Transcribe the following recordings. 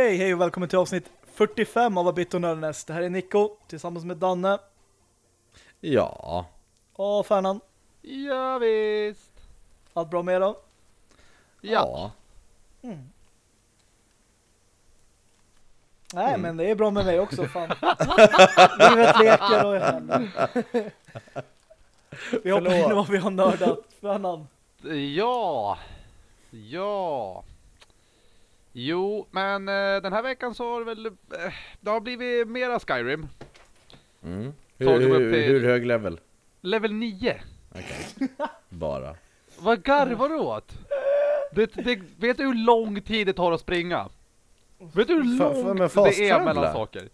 Okej, hej och välkommen till avsnitt 45 av Abit och Nörnäs. Det här är Nico tillsammans med Danne Ja. och Färnan. Ja, visst. Allt bra med er då? Ja. Nej, Mm. men det är bra med mig också, fan. Livet leker och Vi hoppar in vad vi har nördat. Färnan. Ja. Ja. Jo, men eh, den här veckan så har det väl... Eh, det har blivit mera Skyrim. Mm. Hur, hur, hur hög level? Level 9. Okej. Bara. Vad garvar du åt? Det, det, vet du hur lång tid det tar att springa? Vet du hur Fa- fa- långt men det är mellan saker?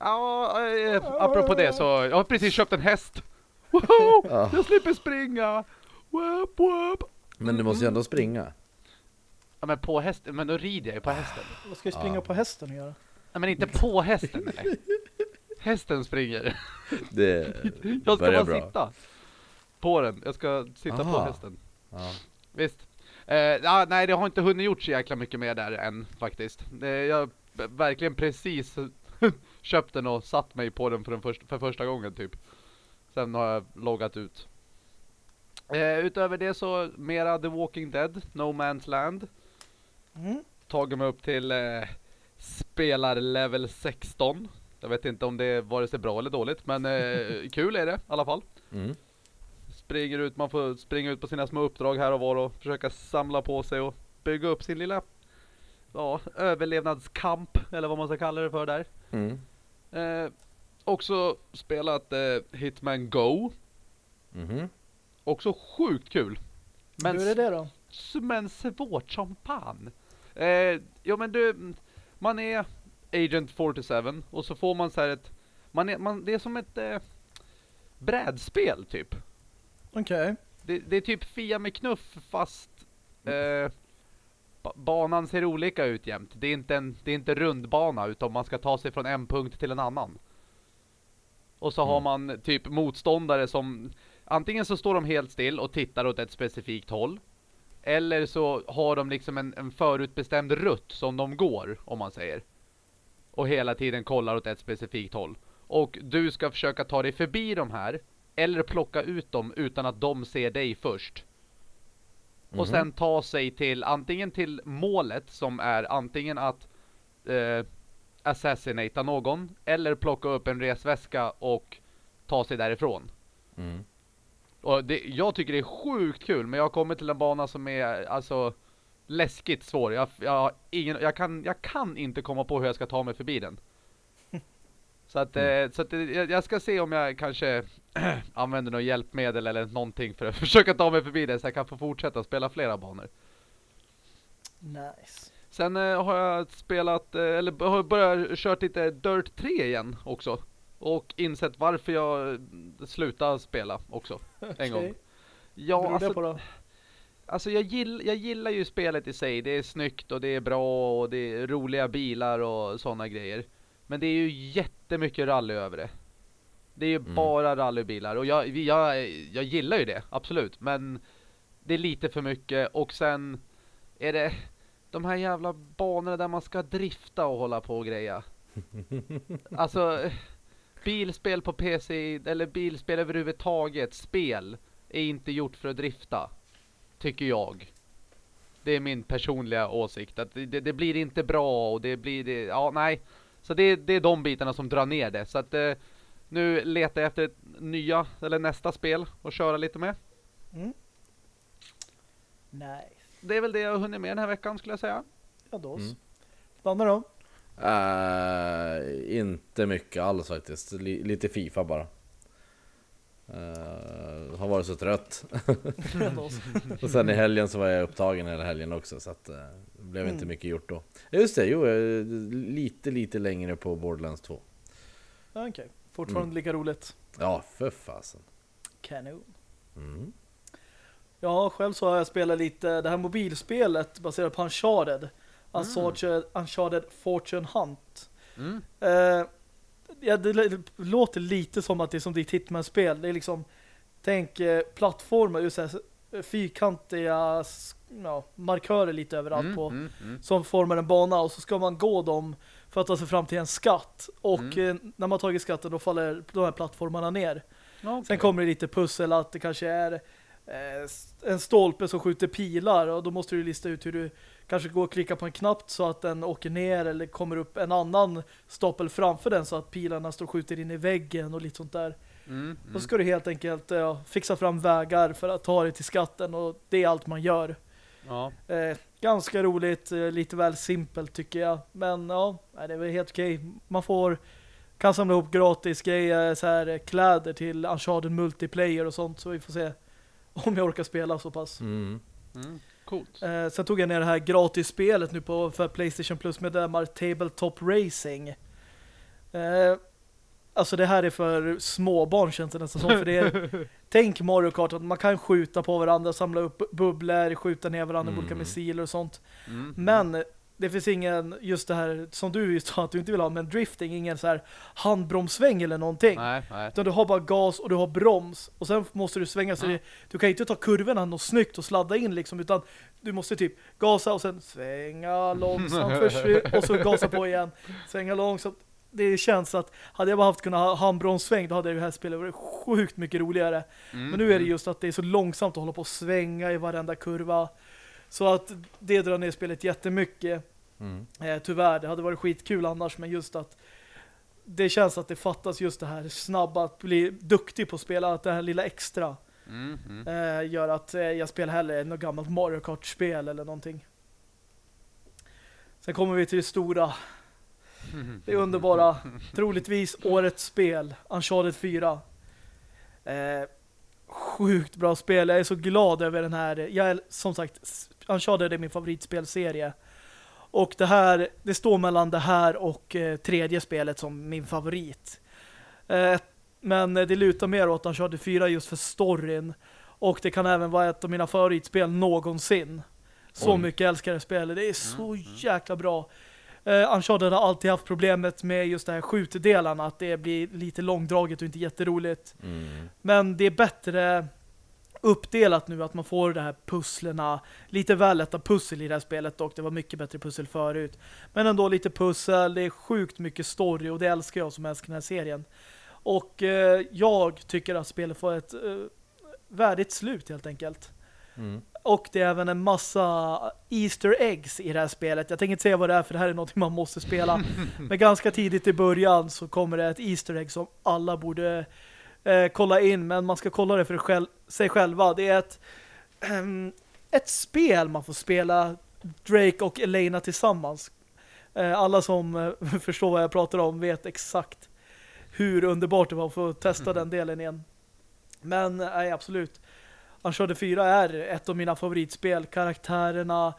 Ja, eh, apropå det så, jag har precis köpt en häst. Ja. Jag slipper springa! Whoop, whoop. Men du måste ju ändå springa. Ja men på hästen, men då rider jag ju på hästen. Vad ska vi springa Ja. på hästen och göra? Nej men inte på hästen nej. Hästen springer. Det Jag ska börjar bara bra. sitta på den. Jag ska sitta på Aha. hästen. Ja. Visst. Eh, ja, nej, det har inte hunnit gjort så jäkla mycket mer där än faktiskt. Eh, jag har b- verkligen precis köpt den och satt mig på den för, den först, för första gången typ. Sen har jag loggat ut. Eh, utöver det så mera The Walking Dead, No Man's Land. Mm. Tagit mig upp till eh, spelar level 16. Jag vet inte om det är vare sig bra eller dåligt, men eh, kul är det i alla fall. Mm. Springer ut, man får springa ut på sina små uppdrag här och var och försöka samla på sig och bygga upp sin lilla ja, överlevnadskamp, eller vad man ska kalla det för där. Mm. Eh, också spelat eh, Hitman Go. Mhm. Också sjukt kul. Men, Hur är det då? men svårt som fan. Eh, jo men du, man är Agent 47 och så får man så här ett, man är, man, det är som ett eh, brädspel typ. Okej. Det, det är typ Fia med knuff fast eh, ba- banan ser olika ut jämt. Det är inte en det är inte rundbana utan man ska ta sig från en punkt till en annan. Och så har Mm. man typ motståndare som antingen så står de helt still och tittar åt ett specifikt håll. Eller så har de liksom en, en förutbestämd rutt som de går om man säger. Och hela tiden kollar åt ett specifikt håll. Och du ska försöka ta dig förbi de här eller plocka ut dem utan att de ser dig först. Och Mhm. sen ta sig till antingen till målet som är antingen att eh, assassinata någon eller plocka upp en resväska och ta sig därifrån. Mm. Och det, jag tycker det är sjukt kul men jag har kommit till en bana som är alltså läskigt svår. Jag, jag, ingen, jag, kan, jag kan inte komma på hur jag ska ta mig förbi den. Så att, eh, så att det- jag, ska se om jag kanske använder något hjälpmedel eller någonting för att försöka ta mig förbi det så jag kan få fortsätta spela flera banor. Nice. Sen eh, har jag spelat, eh, eller har börjat kört lite Dirt 3 igen också. Och insett varför jag slutade spela också. En gång. Okej. Ja, Beror det alltså, på då? alltså jag, gill, jag gillar ju spelet i sig. Det är snyggt och det är bra och det är roliga bilar och sådana grejer. Men det är ju jättemycket rally över det. Det är ju Mm. bara rallybilar och jag, jag, jag gillar ju det, absolut. Men det är lite för mycket och sen är det de här jävla banorna där man ska drifta och hålla på och greja. Alltså bilspel på PC eller bilspel överhuvudtaget, spel är inte gjort för att drifta. Tycker jag. Det är min personliga åsikt att det, det, blir inte bra och det blir det, ja nej. Så det, det är de bitarna som drar ner det. Så att eh, nu letar jag efter ett nya eller nästa spel att köra lite med. Mm. Nice. Det är väl det jag har hunnit med den här veckan skulle jag säga. Ja då. Mm. Danne då? Eh, inte mycket alls faktiskt. Li- lite Fifa bara. Eh, har varit så trött. Och sen i helgen så var jag upptagen hela helgen också så att eh, det blev inte Mm. mycket gjort då. Just det, jo, lite lite längre på Borderlands 2. Ja, Okej. Fortfarande Mm. lika roligt. Ja, för fasen. Kanon. Mm. Ja, själv så har jag spelat lite det här mobilspelet baserat på Uncharted. Uncharted, Uncharted Fortune Hunt. Mm. Eh, ja, det låter lite som att det är som ditt Hitman-spel. Det är liksom, tänk eh, plattformar, just här, fyrkantiga s- ja, markörer lite överallt Mm, på mm, mm. som formar en bana och så ska man gå dem för att ta sig fram till en skatt. Och Mm. eh, när man tagit skatten då faller de här plattformarna ner. Okej. Sen kommer det lite pussel att det kanske är eh, en stolpe som skjuter pilar och då måste du lista ut hur du kanske går och klickar på en knapp så att den åker ner eller kommer upp en annan stapel framför den så att pilarna står och skjuter in i väggen och lite sånt där. Mm, mm. Och så ska du helt enkelt ja, fixa fram vägar för att ta dig till skatten och det är allt man gör. Ja. Eh, ganska roligt, eh, lite väl simpelt tycker jag. Men ja, det är väl helt okej. Man får kan samla ihop gratis grejer, så här eh, kläder till Uncharted multiplayer och sånt så vi får se om jag orkar spela så pass. Mm. Mm. Coolt. Eh, sen tog jag ner det här gratis-spelet nu på för Playstation Plus medlemmar Tabletop Racing. Eh, alltså det här är för småbarn känns det nästan som. För det är, tänk Mario Kart att man kan skjuta på varandra, samla upp bubblor, skjuta ner varandra med Mm. olika missiler och sånt. Mm. Men det finns ingen, just det här som du sa att du inte vill ha, men drifting, ingen så här handbromssväng eller någonting. Nej, nej. Utan du har bara gas och du har broms. Och sen måste du svänga så det, du kan inte ta kurvorna något snyggt och sladda in liksom, utan du måste typ gasa och sen svänga långsamt och så gasa på igen. Svänga långsamt. Det känns att hade jag bara haft kunnat ha handbromssväng då hade det här spelet varit sjukt mycket roligare. Mm, Men nu är det mm. just att det är så långsamt att hålla på och svänga i varenda kurva. Så att det drar ner spelet jättemycket. Mm. Eh, tyvärr, det hade varit skitkul annars men just att det känns att det fattas just det här snabba att bli duktig på att spela, att det här lilla extra Mm, mm. eh, gör att eh, jag spelar hellre något gammalt Mario Kart-spel eller någonting. Sen kommer vi till det stora, det underbara, troligtvis årets spel, Uncharted 4. Eh, sjukt bra spel, jag är så glad över den här, jag är som sagt, Uncharted är min favoritspelserie. Och det här, det står mellan det här och eh, tredje spelet som min favorit. Eh, men det lutar mer åt Uncharted 4 just för storyn. Och det kan även vara ett av mina favoritspel någonsin. Så Oj. mycket älskar jag spelet. Det är så Mm, mm. jäkla bra. Uh, Uncharted har alltid haft problemet med just det här skjutdelarna. Att det blir lite långdraget och inte jätteroligt. Mm. Men det är bättre uppdelat nu att man får de här pusslerna. Lite väl lätta pussel i det här spelet dock. Det var mycket bättre pussel förut. Men ändå lite pussel. Det är sjukt mycket story och det älskar jag som älskar den här serien. Och eh, jag tycker att spelet får ett eh, värdigt slut helt enkelt. Mm. Och det är även en massa Easter eggs i det här spelet. Jag tänker inte säga vad det är för det här är något man måste spela. Men ganska tidigt i början så kommer det ett Easter egg som alla borde eh, kolla in. Men man ska kolla det för själv, sig själva. Det är ett, ehm, ett spel man får spela Drake och Elena tillsammans. Eh, alla som eh, förstår vad jag pratar om vet exakt hur underbart det var att få testa den delen igen. Men nej, absolut. Uncharted 4 är ett av mina favoritspel. Karaktärerna,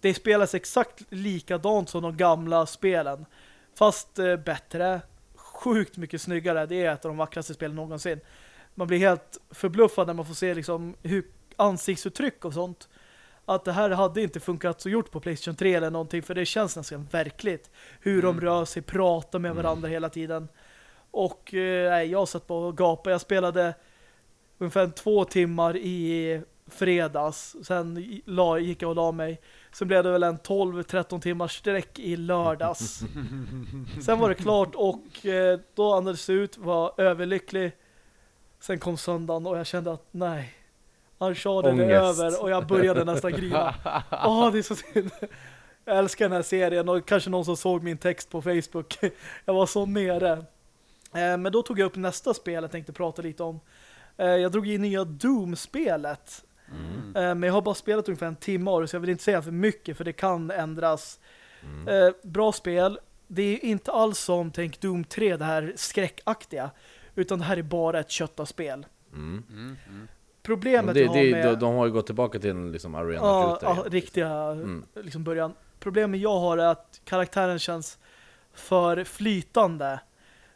det spelas exakt likadant som de gamla spelen. Fast eh, bättre. Sjukt mycket snyggare. Det är ett av de vackraste spelen någonsin. Man blir helt förbluffad när man får se liksom hur ansiktsuttryck och sånt. Att det här hade inte funkat så gjort på Playstation 3 eller någonting. För det känns nästan verkligt. Hur de Mm. rör sig, pratar med varandra hela tiden. Och eh, jag satt på och gapade. Jag spelade ungefär två timmar i fredags. Sen la, gick jag och la mig. Sen blev det väl en 12-13 timmars sträck i lördags. Sen var det klart och eh, då andades det ut, var överlycklig. Sen kom söndagen och jag kände att nej, Uncharted är Ångest. över och jag började nästan grina. Åh, det är så synd. Jag älskar den här serien och kanske någon som såg min text på Facebook. Jag var så nere. Eh, Men då tog jag upp nästa spel jag tänkte prata lite om. Eh, Jag drog in nya Doom-spelet. Mm. Men jag har bara spelat ungefär en timme av det, så jag vill inte säga för mycket för det kan ändras. Mm. Eh, Bra spel. Det är inte alls som Tänk Doom 3, det här skräckaktiga. Utan det här är bara ett köttaspel. Mm. Mm, mm. Problemet Det, jag har det, med... de, de har ju gått tillbaka till en liksom arena Ja, ja, riktiga Mm. liksom början. Problemet jag har är att karaktären känns för flytande.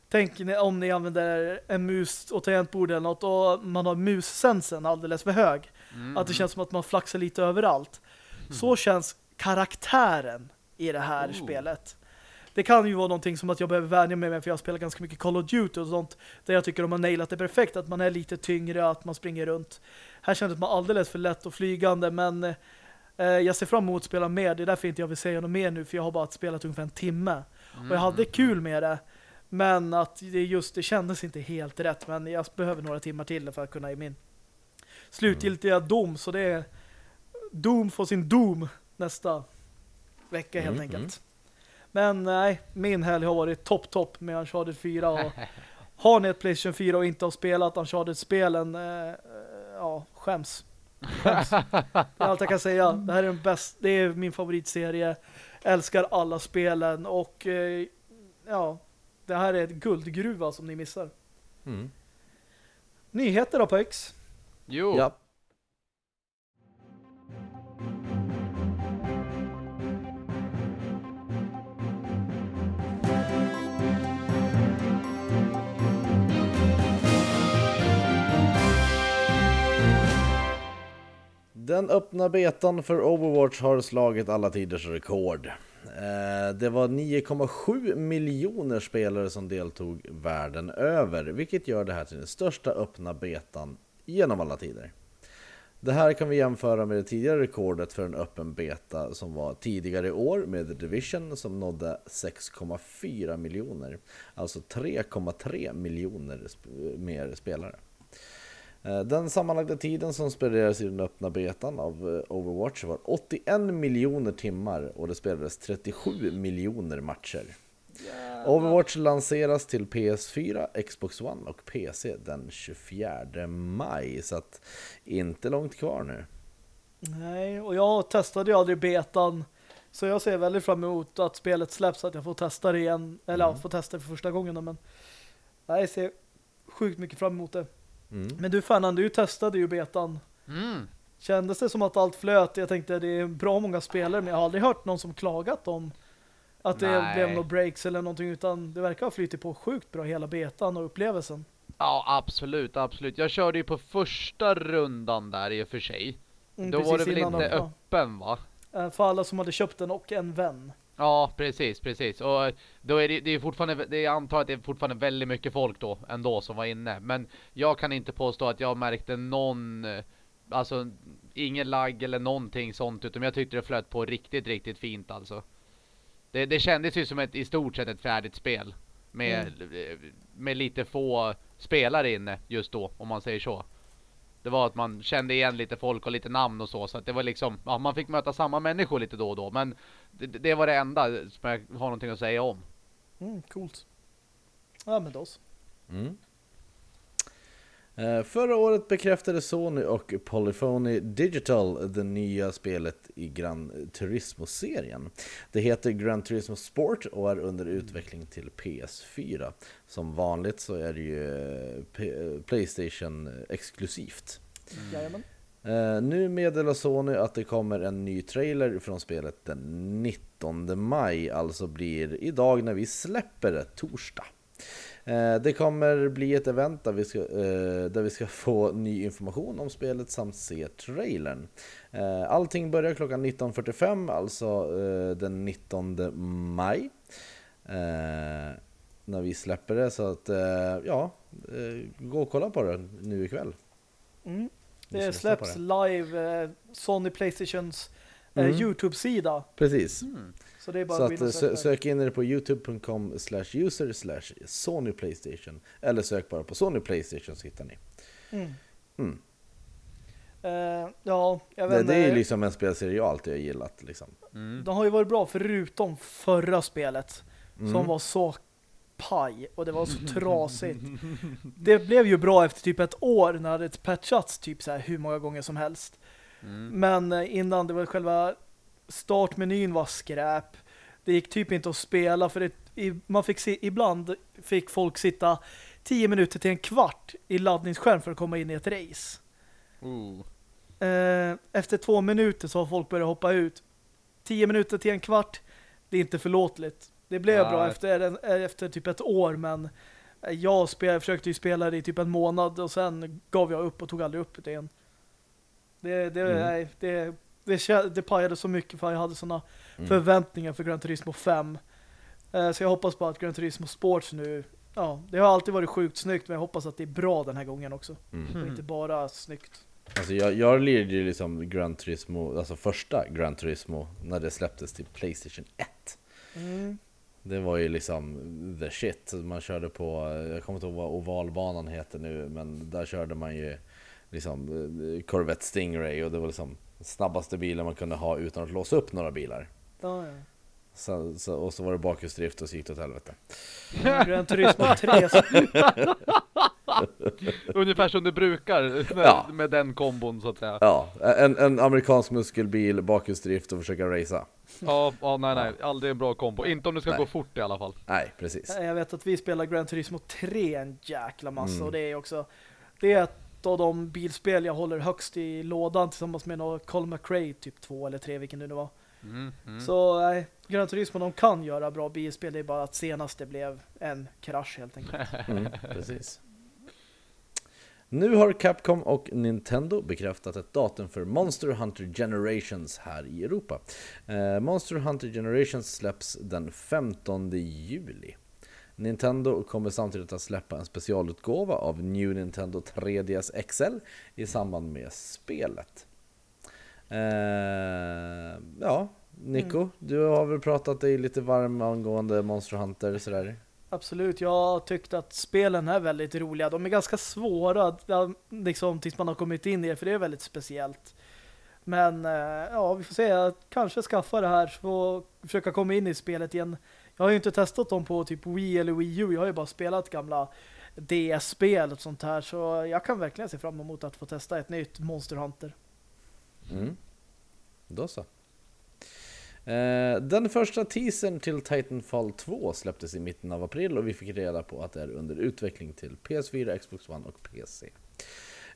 Tänk om ni använder en mus och tangentbord eller något och man har mussensen alldeles för hög. Mm, Att det känns som att man flaxar lite överallt. Så känns karaktären i det här Oh. spelet. det kan ju vara någonting som att jag behöver vänja mig med för jag spelar ganska mycket Call of Duty och sånt där jag tycker de har nailat det perfekt att man är lite tyngre, att man springer runt. Här kändes man alldeles för lätt och flygande men eh, jag ser fram emot att spela mer. Det är därför inte jag vill säga något mer nu för jag har bara spelat ungefär en timme. Mm. Och jag hade kul med det. Men att det just det kändes inte helt rätt men jag behöver några timmar till för att kunna i min slutgiltiga dom så det är Doom får sin Doom nästa vecka helt Mm, enkelt. Men nej, min helg har varit topp topp med Uncharted 4 och har ni ett Playstation 4 och inte har spelat Uncharted-spelen eh, ja, skäms. skäms. Det är allt jag kan säga. Det här är den bästa, det är min favoritserie. Älskar alla spelen och eh, ja, det här är ett guldgruva som ni missar. Mm. Nyheter då på X? Jo. Ja. Den öppna betan för Overwatch har slagit alla tiders rekord. Eh, det var 9,7 miljoner spelare som deltog världen över, vilket gör det här till den största öppna betan genom alla tider. Det här kan vi jämföra med det tidigare rekordet för en öppen beta som var tidigare i år med The Division som nådde 6,4 miljoner. Alltså 3,3 miljoner mer spelare. Eh, den sammanlagda tiden som spenderades i den öppna betan av eh, Overwatch var 81 miljoner timmar och det spelades 37 miljoner matcher. Overwatch lanseras till PS4, Xbox One och PC den 24 maj, så att inte långt kvar nu. Nej, och jag testade ju aldrig betan så jag ser väldigt fram emot att spelet släpps så att jag får testa det igen. Eller ja, får testa det för första gången då, men nej, jag ser sjukt mycket fram emot det. Mm. Men du Fernand, du testade ju betan. Mm. Kändes det som att allt flöt? Jag tänkte det är bra många spelare men jag har aldrig hört någon som klagat om att det Nej. blev några breaks eller någonting utan det verkar ha flyttit på sjukt bra hela betan och upplevelsen. Ja, absolut, absolut. Jag körde ju på första rundan där i och för sig. Mm, Då var det väl inte de- öppen va? Eh, För alla som hade köpt den och en vän. Ja, precis, precis. Och då är det, det är fortfarande, det jag antar att det är fortfarande väldigt mycket folk då ändå som var inne. Men jag kan inte påstå att jag märkte någon, eh, alltså ingen lagg eller någonting sånt. Utan jag tyckte det flöt på riktigt, riktigt fint alltså. Det, det kändes ju som ett i stort sett ett färdigt spel. Med, eh, med lite få spelare inne just då, om man säger så. Det var att man kände igen lite folk och lite namn och så. Så att det var liksom, ja, man fick möta samma människor lite då och då. Men det, det var det enda som jag har någonting att säga om. Mm, coolt. Ja men då så. Mm. Eh, Förra året bekräftade Sony och Polyphony Digital det nya spelet i Gran Turismo-serien. Det heter Gran Turismo Sport och är under utveckling till PS4. Som vanligt så är det ju eh, P- Playstation exklusivt. Eh, nu meddelar Sony att det kommer en ny trailer från spelet den 19 maj, alltså blir idag när vi släpper det, torsdag. Eh, det kommer bli ett event där vi, ska, eh, där vi ska få ny information om spelet samt se trailern. Eh, allting börjar klockan 19.45, alltså eh, den 19 maj. Eh, när vi släpper det, så att eh, ja, eh, gå och kolla på det nu ikväll. Mm. Det släpps live eh, Sony Playstations eh, Mm. Youtube-sida. Precis. Så det är bara Så att att, eh, sö- söka. sök in er på youtube.com slash user slash Sony Playstation Eller sök bara på Sony Playstation så hittar ni Mm. mm. Eh, ja, jag det, vet det är ju liksom en spelserie jag alltid har gillat liksom. Mm. De har ju varit bra förutom förra spelet Mm. som var så paj och det var så trasigt. Det blev ju bra efter typ ett år när det patchats typ så här hur många gånger som helst. Mm. Men eh, innan det var själva startmenyn var skräp. Det gick typ inte att spela för det, man fick se, ibland fick folk sitta 10 minuter till en kvart i laddningsskärm för att komma in i ett race. Eh, efter två minuter så har folk börjat hoppa ut. 10 minuter till en kvart, det är inte förlåtligt. Det blev Ja. bra efter, efter typ ett år men jag spel, försökte ju spela det i typ en månad och sen gav jag upp och tog aldrig upp det igen. Det, det, Mm. nej, det, det, det pajade så mycket för jag hade såna Mm. förväntningar för Gran Turismo 5. Eh, Så jag hoppas på att Gran Turismo Sports nu, ja, det har alltid varit sjukt snyggt men jag hoppas att det är bra den här gången också. Mm. Och inte bara snyggt. Alltså jag, jag lirade ju liksom Gran Turismo, alltså första Gran Turismo när det släpptes till Playstation 1. Mm. Det var ju liksom the shit. Man körde på, jag kommer inte ihåg vad ovalbanan heter nu, men där körde man ju liksom eh, Corvette Stingray och det var liksom snabbaste bilen man kunde ha utan att låsa upp några bilar. Ja, ja. Så, så, och så var det bakhjulsdrift och så gick det åt helvete. Gran Turismo 3 Ungefär som du brukar med, Ja. med den kombon så att säga. Ja, en, en amerikansk muskelbil, bakhjulsdrift och försöka racea. Ja, ja nej nej, aldrig en bra kombo. Inte om det ska Nej. gå fort i alla fall. Nej, precis. Jag vet att vi spelar Gran Turismo 3 en jäkla massa Mm. och det är också det är ett av de bilspel jag håller högst i lådan tillsammans med någon Colin McRae typ 2 eller 3 vilken det nu var. Mm, mm. Så nej, Gran Turismo de kan göra bra bilspel det är bara att senast det blev en krasch helt enkelt. Mm, precis. Nu har Capcom och Nintendo bekräftat ett datum för Monster Hunter Generations här i Europa. Eh, Monster Hunter Generations släpps den 15 juli. Nintendo kommer samtidigt att släppa en specialutgåva av New Nintendo 3DS XL i samband med spelet. Eh, ja, Nico, du har väl pratat dig lite varm angående Monster Hunter sådär? Absolut, jag tyckte att spelen är väldigt roliga. De är ganska svåra liksom, tills man har kommit in i det, för det är väldigt speciellt. Men eh, ja, vi får se. Jag kanske skaffa det här och försöka komma in i spelet igen. Jag har ju inte testat dem på typ Wii eller Wii U. Jag har ju bara spelat gamla DS-spel och sånt här. Så jag kan verkligen se fram emot att få testa ett nytt Monster Hunter. Mm. Då så. Eh, den första teasern till Titanfall 2 släpptes i mitten av april och vi fick reda på att det är under utveckling till PS4, Xbox One och PC.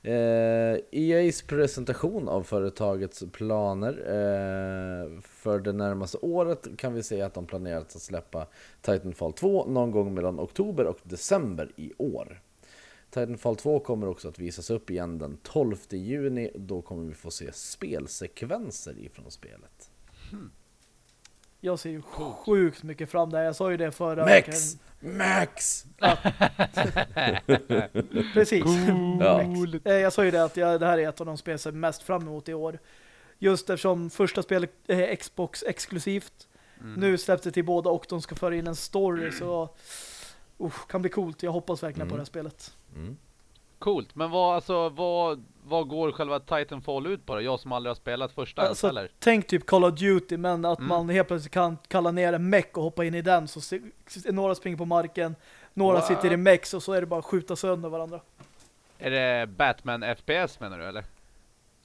Eh, EA's presentation av företagets planer eh, för det närmaste året kan vi säga att de planerat att släppa Titanfall 2 någon gång mellan oktober och december i år. Titanfall 2 kommer också att visas upp igen den 12 juni. Då kommer vi få se spelsekvenser ifrån spelet. Hmm. Jag ser ju sjukt mycket fram där. Jag sa ju det förra veckan. Max! Max! Precis. Ja. Eh, Jag sa ju det att jag, det här är ett av de spel jag ser mest fram emot i år. Just eftersom första spelet är Xbox exklusivt. Mm. Nu släpps det till båda och de ska föra in en story så uh, kan bli coolt. Jag hoppas verkligen på Mm. det här spelet. Mm. Coolt, men vad, alltså, vad, vad går själva Titanfall ut på då? Jag som aldrig har spelat första Alltså, eller? tänk typ Call of Duty men att Mm. man helt plötsligt kan kalla ner en meck och hoppa in i den så några springer på marken, några What? sitter i mex och så är det bara att skjuta sönder varandra. Är det Batman FPS menar du eller?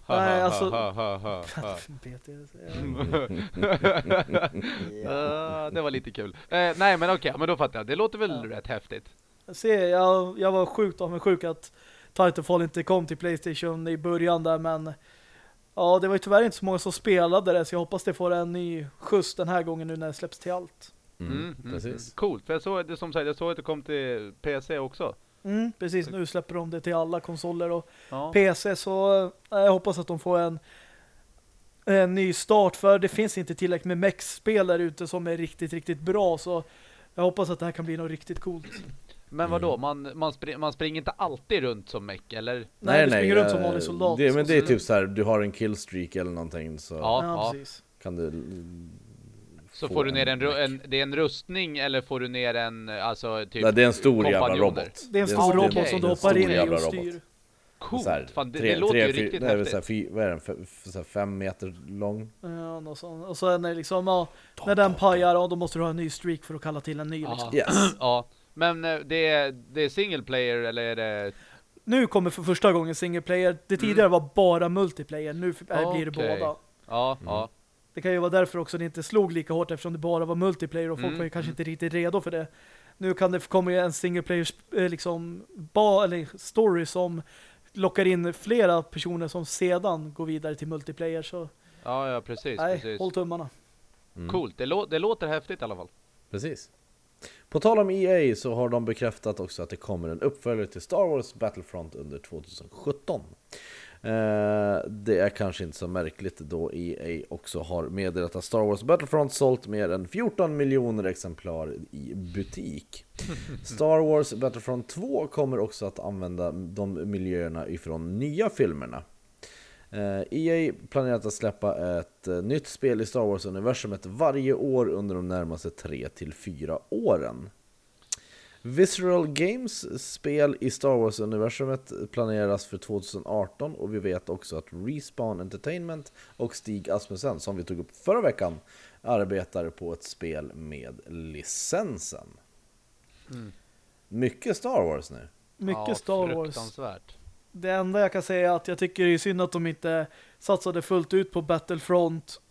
Nej, alltså- det var lite kul. Eh, nej men okej, men då fattar jag. Det låter väl Ja. rätt häftigt. Se, jag, jag var sjukt avundsjuk att Titanfall inte kom till Playstation i början där, men ja, det var ju tyvärr inte så många som spelade det, så jag hoppas det får en ny skjuts den här gången nu när det släpps till allt. Mm. Mm, mm, Precis. mm. Coolt, för jag såg det som sagt, jag såg att det kom till PC också. Mm, precis, nu släpper de det till alla konsoler och Ja. PC, så eh, jag hoppas att de får en, en ny start, för det finns inte tillräckligt med mech-spel där ute som är riktigt, riktigt bra, så jag hoppas att det här kan bli något riktigt coolt. Men vad då? Man, man, spring, man springer inte alltid runt som meck, eller? Nej, du springer runt som vanlig soldat. Det, men det är Så- typ så här, du har en killstreak eller någonting så Ja. Ja, kan du mm, Så få får du ner en, en, det är en rustning eller får du ner en, alltså typ Nej, det är en stor jävla robot. Det är en stor en- robot okej. som du hoppar stor in i jävla och robot. styr. Coolt! Här, Fan, det, tre- det låter tre- ju riktigt nej, häftigt. så här, fy, vad är den? F- f- så här, fem meter lång. Ja, något sånt. Och sen är det liksom, ja, när den pajar, ja, då måste du ha en ny streak för att kalla till en ny. Liksom. Yes. Ja, men eh, det är, det är single player eller är det... Nu kommer för första gången single player. Det tidigare var bara multiplayer. Nu är, blir det båda. Ja, Mm. ja. Det kan ju vara därför också det inte slog lika hårt eftersom det bara var multiplayer och folk Mm, var ju kanske mm. inte riktigt redo för det. Nu kan det komma en single player eh, liksom ba, eller story som lockar in flera personer som sedan går vidare till multiplayer så Ja, ja precis, nej, precis. håll tummarna. Mm. Coolt, det, lå det låter häftigt i alla fall. Precis. På tal om EA så har de bekräftat också att det kommer en uppföljare till Star Wars Battlefront under 2017. Eh, det är kanske inte så märkligt då EA också har meddelat att Star Wars Battlefront sålt mer än 14 miljoner exemplar i butik. Star Wars Battlefront 2 kommer också att använda de miljöerna ifrån nya filmerna. EA eh, e planerar att släppa ett eh, nytt spel i Star Wars-universumet varje år under de närmaste 3-4 åren. Visceral Games spel i Star Wars-universumet planeras för 2018 och vi vet också att Respawn Entertainment och Stig Asmussen, som vi tog upp förra veckan, arbetar på ett spel med licensen. Mm. Mycket Star Wars nu. Mycket ja, Star Wars. Det enda jag kan säga är att jag tycker det är synd att de inte satsade fullt ut på Battlefront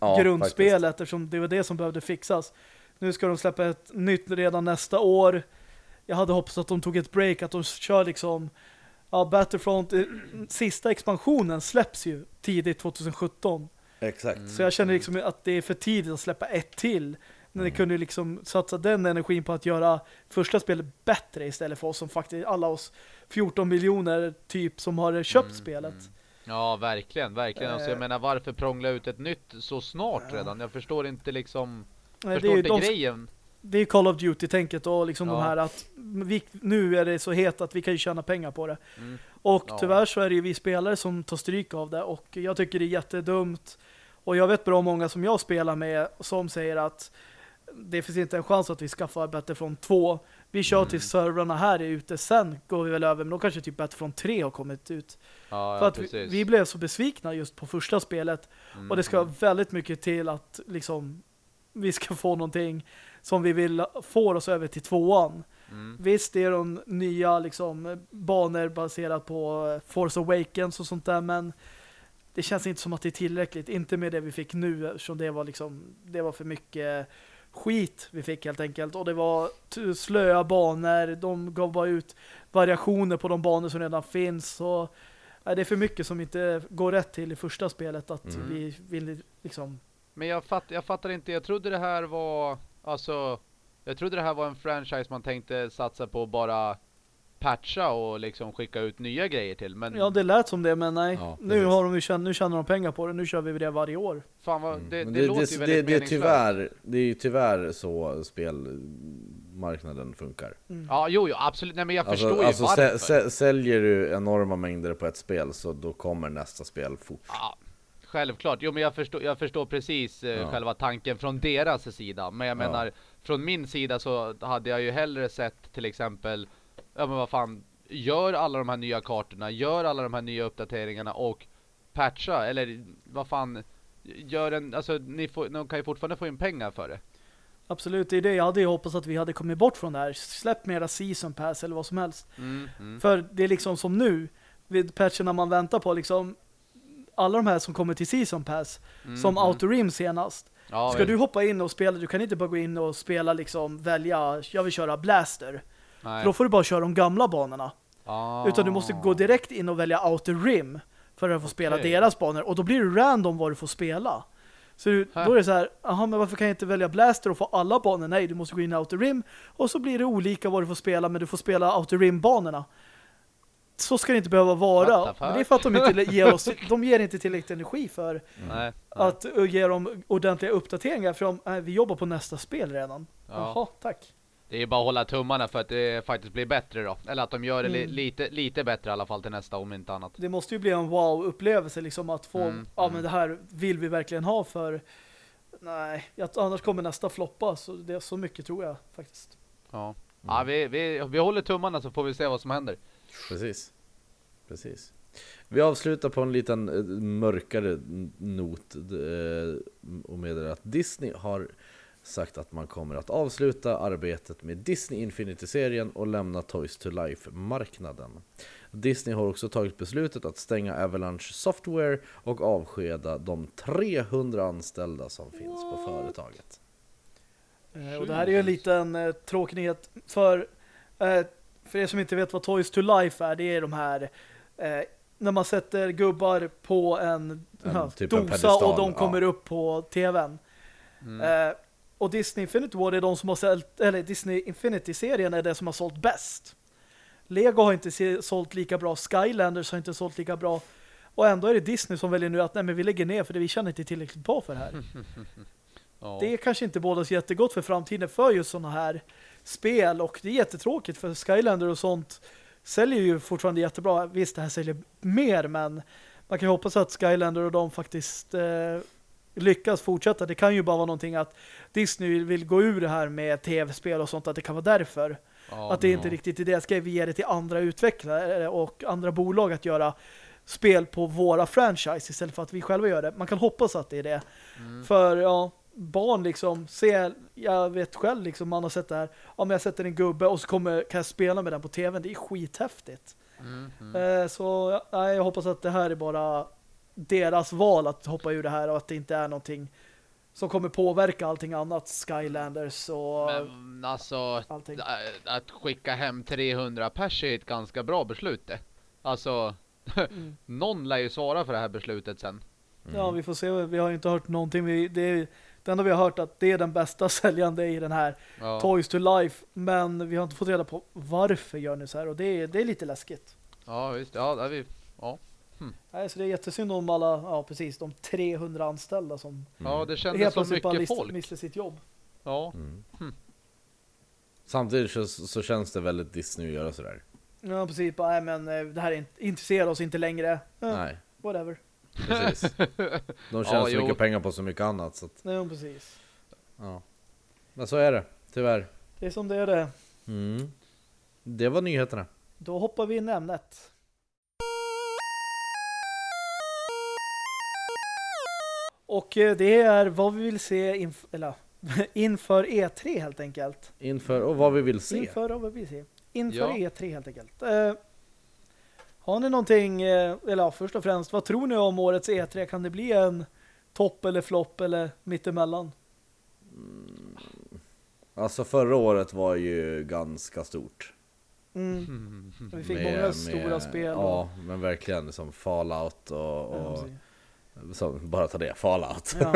ja, grundspelet faktiskt. eftersom det var det som behövde fixas. Nu ska de släppa ett nytt redan nästa år jag hade hoppats att de tog ett break, att de kör liksom ja, Battlefront, eh, sista expansionen släpps ju tidigt 2017. Exakt. Så jag känner liksom att det är för tidigt att släppa ett till. När mm. kunde liksom satsa den energin på att göra första spelet bättre istället för oss som faktiskt, alla oss 14 miljoner typ som har köpt mm. spelet. Mm. Ja, verkligen, verkligen. Alltså, jag eh. menar, varför prångla ut ett nytt så snart redan? Jag förstår inte liksom... Jag förstår inte de, grejen det är Call of Duty-tänket och liksom ja. de här att vi, nu är det så het att vi kan ju tjäna pengar på det. Mm. Och ja. tyvärr så är det ju vi spelare som tar stryk av det och jag tycker det är jättedumt. Och jag vet bra många som jag spelar med som säger att det finns inte en chans att vi skaffar Battlefront 2. Vi kör mm. till servrarna här är ute, sen går vi väl över, men då kanske typ Battlefront 3 har kommit ut. Ja, För att vi, vi, blev så besvikna just på första spelet. Mm. Och det ska mm. väldigt mycket till att liksom vi ska få någonting som vi vill få oss över till tvåan. Mm. Visst, det är de nya liksom, banor baserat på Force Awakens och sånt där, men det känns inte som att det är tillräckligt. Inte med det vi fick nu, eftersom det var, liksom, det var för mycket skit vi fick helt enkelt. Och det var slöa banor, de gav bara ut variationer på de banor som redan finns. Så är det är för mycket som inte går rätt till i första spelet att mm. vi vill liksom... Men jag, fatt, jag fattar inte, jag trodde det här var Alltså, jag trodde det här var en franchise man tänkte satsa på bara patcha och liksom skicka ut nya grejer till. Men... Ja, det lät som det, men nej. Ja, nu, har de ju nu tjänar de pengar på det. Nu kör vi det varje år. Fan vad, det, mm. det, det, låter det, ju väldigt det, det, är tyvärr, det är ju tyvärr så spelmarknaden funkar. Mm. Ja, jo, jo, absolut. Nej, men jag alltså, förstår alltså, ju varför. Säljer du enorma mängder på ett spel så då kommer nästa spel fort. Ja, Självklart, jo men jag förstår, jag förstår precis eh, ja. själva tanken från deras sida. Men jag ja. menar, från min sida så hade jag ju hellre sett till exempel, ja men vad fan, gör alla de här nya kartorna, gör alla de här nya uppdateringarna och patcha, eller vad fan, gör en, alltså ni, får, ni kan ju fortfarande få in pengar för det. Absolut, det är det. Jag hade ju hoppats att vi hade kommit bort från det här. Släpp mera season pass eller vad som helst. Mm, mm. För det är liksom som nu, vid patcherna man väntar på, liksom alla de här som kommer till Season Pass mm, som mm. Autorim senast. Ja, Ska du hoppa in och spela, du kan inte bara gå in och spela liksom, välja, jag vill köra Blaster. Nej. För då får du bara köra de gamla banorna. Ah. Utan du måste gå direkt in och välja Outer Rim för att få okay. spela deras banor. Och då blir det random vad du får spela. Så du, då är det så här, aha, men varför kan jag inte välja Blaster och få alla banor? Nej, du måste gå in i Outer Rim och så blir det olika vad du får spela, men du får spela Outer Rim-banorna så ska det inte behöva vara. Men det är för att de inte ger oss de ger inte tillräckligt energi för mm. att ge dem ordentliga uppdateringar för de, äh, vi jobbar på nästa spel redan. Ja. Jaha, tack. Det är bara att hålla tummarna för att det faktiskt blir bättre då. Eller att de gör det mm. lite, lite bättre i alla fall till nästa om inte annat. Det måste ju bli en wow-upplevelse liksom att få, mm. ja men mm. det här vill vi verkligen ha för nej, annars kommer nästa floppa så det är så mycket tror jag faktiskt. Ja, mm. ja vi, vi, vi håller tummarna så får vi se vad som händer. Precis. Precis. Vi avslutar på en liten eh, mörkare not eh, och meddelar att Disney har sagt att man kommer att avsluta arbetet med Disney Infinity-serien och lämna Toys to Life-marknaden. Disney har också tagit beslutet att stänga Avalanche Software och avskeda de 300 anställda som finns på företaget. Eh, och det här är ju en liten eh, tråkighet för, eh, för er som inte vet vad Toys to Life är, det är de här eh, när man sätter gubbar på en, en typ dosa en och de kommer ja. upp på tvn. Mm. Eh, och Disney Infinity War är de som har sålt, eller Disney Infinity-serien är det som har sålt bäst. Lego har inte sålt lika bra, Skylanders har inte sålt lika bra. Och ändå är det Disney som väljer nu att nej men vi lägger ner för det vi känner inte tillräckligt bra för det här. Ja. Det är kanske inte båda så jättegott för framtiden för just sådana här spel och det är jättetråkigt för Skylander och sånt säljer ju fortfarande jättebra. Visst, det här säljer mer men man kan ju hoppas att Skylander och de faktiskt eh, lyckas fortsätta. Det kan ju bara vara någonting att Disney vill gå ur det här med tv-spel och sånt, att det kan vara därför. Ja, att det inte ja. riktigt är det. Ska vi ge det till andra utvecklare och andra bolag att göra spel på våra franchise istället för att vi själva gör det. Man kan hoppas att det är det. Mm. För ja, barn liksom se, jag vet själv liksom, man har sett det här. Om jag sätter en gubbe och så kommer, kan jag spela med den på tvn. Det är skithäftigt. Mm, mm. Eh, så ja, jag hoppas att det här är bara deras val att hoppa ur det här och att det inte är någonting som kommer påverka allting annat. Skylanders och Men alltså, allting. ä- att skicka hem 300 pers är ett ganska bra beslut det. Alltså, Mm. någon lär ju svara för det här beslutet sen. Ja, vi får se. Vi har ju inte hört någonting. Vi, det, är, det enda vi har hört att det är den bästa säljande i den här Ja. Toys to Life. Men vi har inte fått reda på varför gör ni så här. Och det är, det är lite läskigt. Ja, visst. Ja, där vi... Ja. Nej, så det är jättesynd om alla, ja precis, de 300 anställda som ja, det kändes helt som mycket folk. miste sitt jobb. Ja. Mm. Samtidigt så, så känns det väldigt Disney att göra sådär. Ja, precis. Bara, nej, men eh, det här intresserar oss inte längre. Ja, Nej, whatever. precis. De tjänar Ja, så jo. mycket pengar på så mycket annat. Så att, Nej, precis. ja. Men så är det, tyvärr. Det är som det är det. Mm. Det var nyheterna. Då hoppar vi in i ämnet. Och eh, det är vad vi vill se inf eller, inför E3 helt enkelt. Inför, och vad vi vill se. Inför vad vi vill se. Inför Ja. E3 helt enkelt. Eh, har ni någonting, eh, eller ja, först och främst, vad tror ni om årets E3? Kan det bli en topp eller flopp eller mittemellan? Alltså förra året var ju ganska stort. Mm. Vi fick Med- många stora med- spel. och- Ja, men verkligen som Fallout och, Ja, och precis. Så, bara ta det, Fallout. Ja.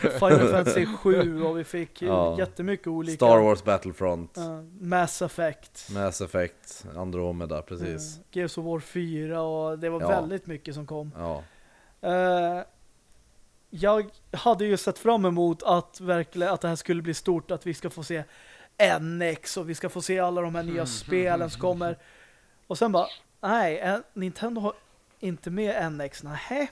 Final Fantasy 7 och vi fick Ja. jättemycket olika. Star Wars Battlefront, Ja, Mass Effect. Mass Effect, Andromeda, precis. Uh, Gears of War 4 och det var Ja. väldigt mycket som kom. Ja. Eh, jag hade ju sett fram emot att verkligen att det här skulle bli stort, att vi ska få se NX och vi ska få se alla de här nya spelen som kommer. Och sen bara, nej, Nintendo har inte med NX, nej.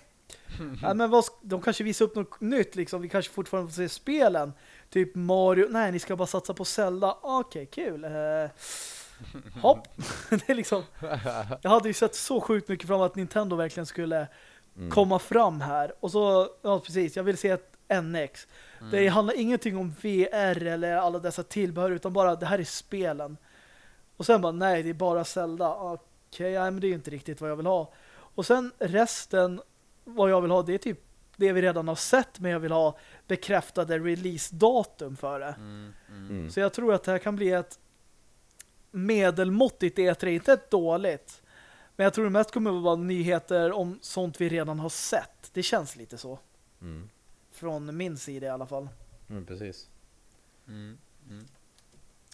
Ja, men vad, de kanske visar upp något nytt liksom. Vi kanske fortfarande får se spelen. Typ Mario. Nej, ni ska bara satsa på Zelda. Okej, kul. Eh, hopp. det är liksom Jag hade ju sett så sjukt mycket fram att Nintendo verkligen skulle Mm. komma fram här. Och så, ja precis, jag vill se ett NX. Det handlar ingenting om VR eller alla dessa tillbehör utan bara det här är spelen. Och sen bara, nej det är bara Zelda. Okej, nej, men det är ju inte riktigt vad jag vill ha. Och sen resten, vad jag vill ha, det är typ det vi redan har sett men jag vill ha bekräftade release-datum för det. Mm, mm. Mm. Så jag tror att det här kan bli ett medelmåttigt E3, inte ett dåligt. Men jag tror det mest kommer att vara nyheter om sånt vi redan har sett. Det känns lite så. Mm. Från min sida i alla fall. Mm, precis. Mm. Mm.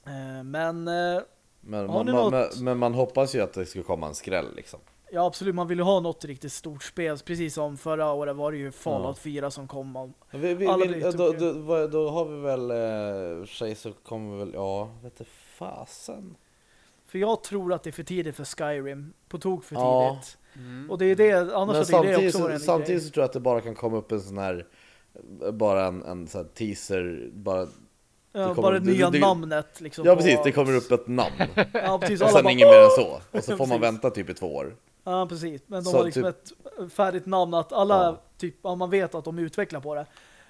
Eh, Men eh, Men man, man, något- men, men man hoppas ju att det ska komma en skräll liksom. Ja, absolut, man vill ju ha något riktigt stort spel. Precis som förra året var det ju Fallout 4 som kom. om- Vi, vi, Alla vi, då, tokiga. då, då har vi väl, eh, sig så kommer väl, ja, vet du fasen. För jag tror att det är för tidigt för Skyrim. På tok för Ja. tidigt. Mm. Och det är det, annars Men hade det också varit en samtidigt grej. så tror jag att det bara kan komma upp en sån här, bara en, en sån här teaser, bara, Ja, det kommer- bara det det- nya det- namnet liksom. ja precis, det kommer upp ett namn. Ja, precis. och sen bara, inget mer än så. Och så får man vänta typ i två år. Ja, precis. Men de Så har liksom typ- ett färdigt namn att alla, Ja. typ, ja, man vet att de utvecklar på det.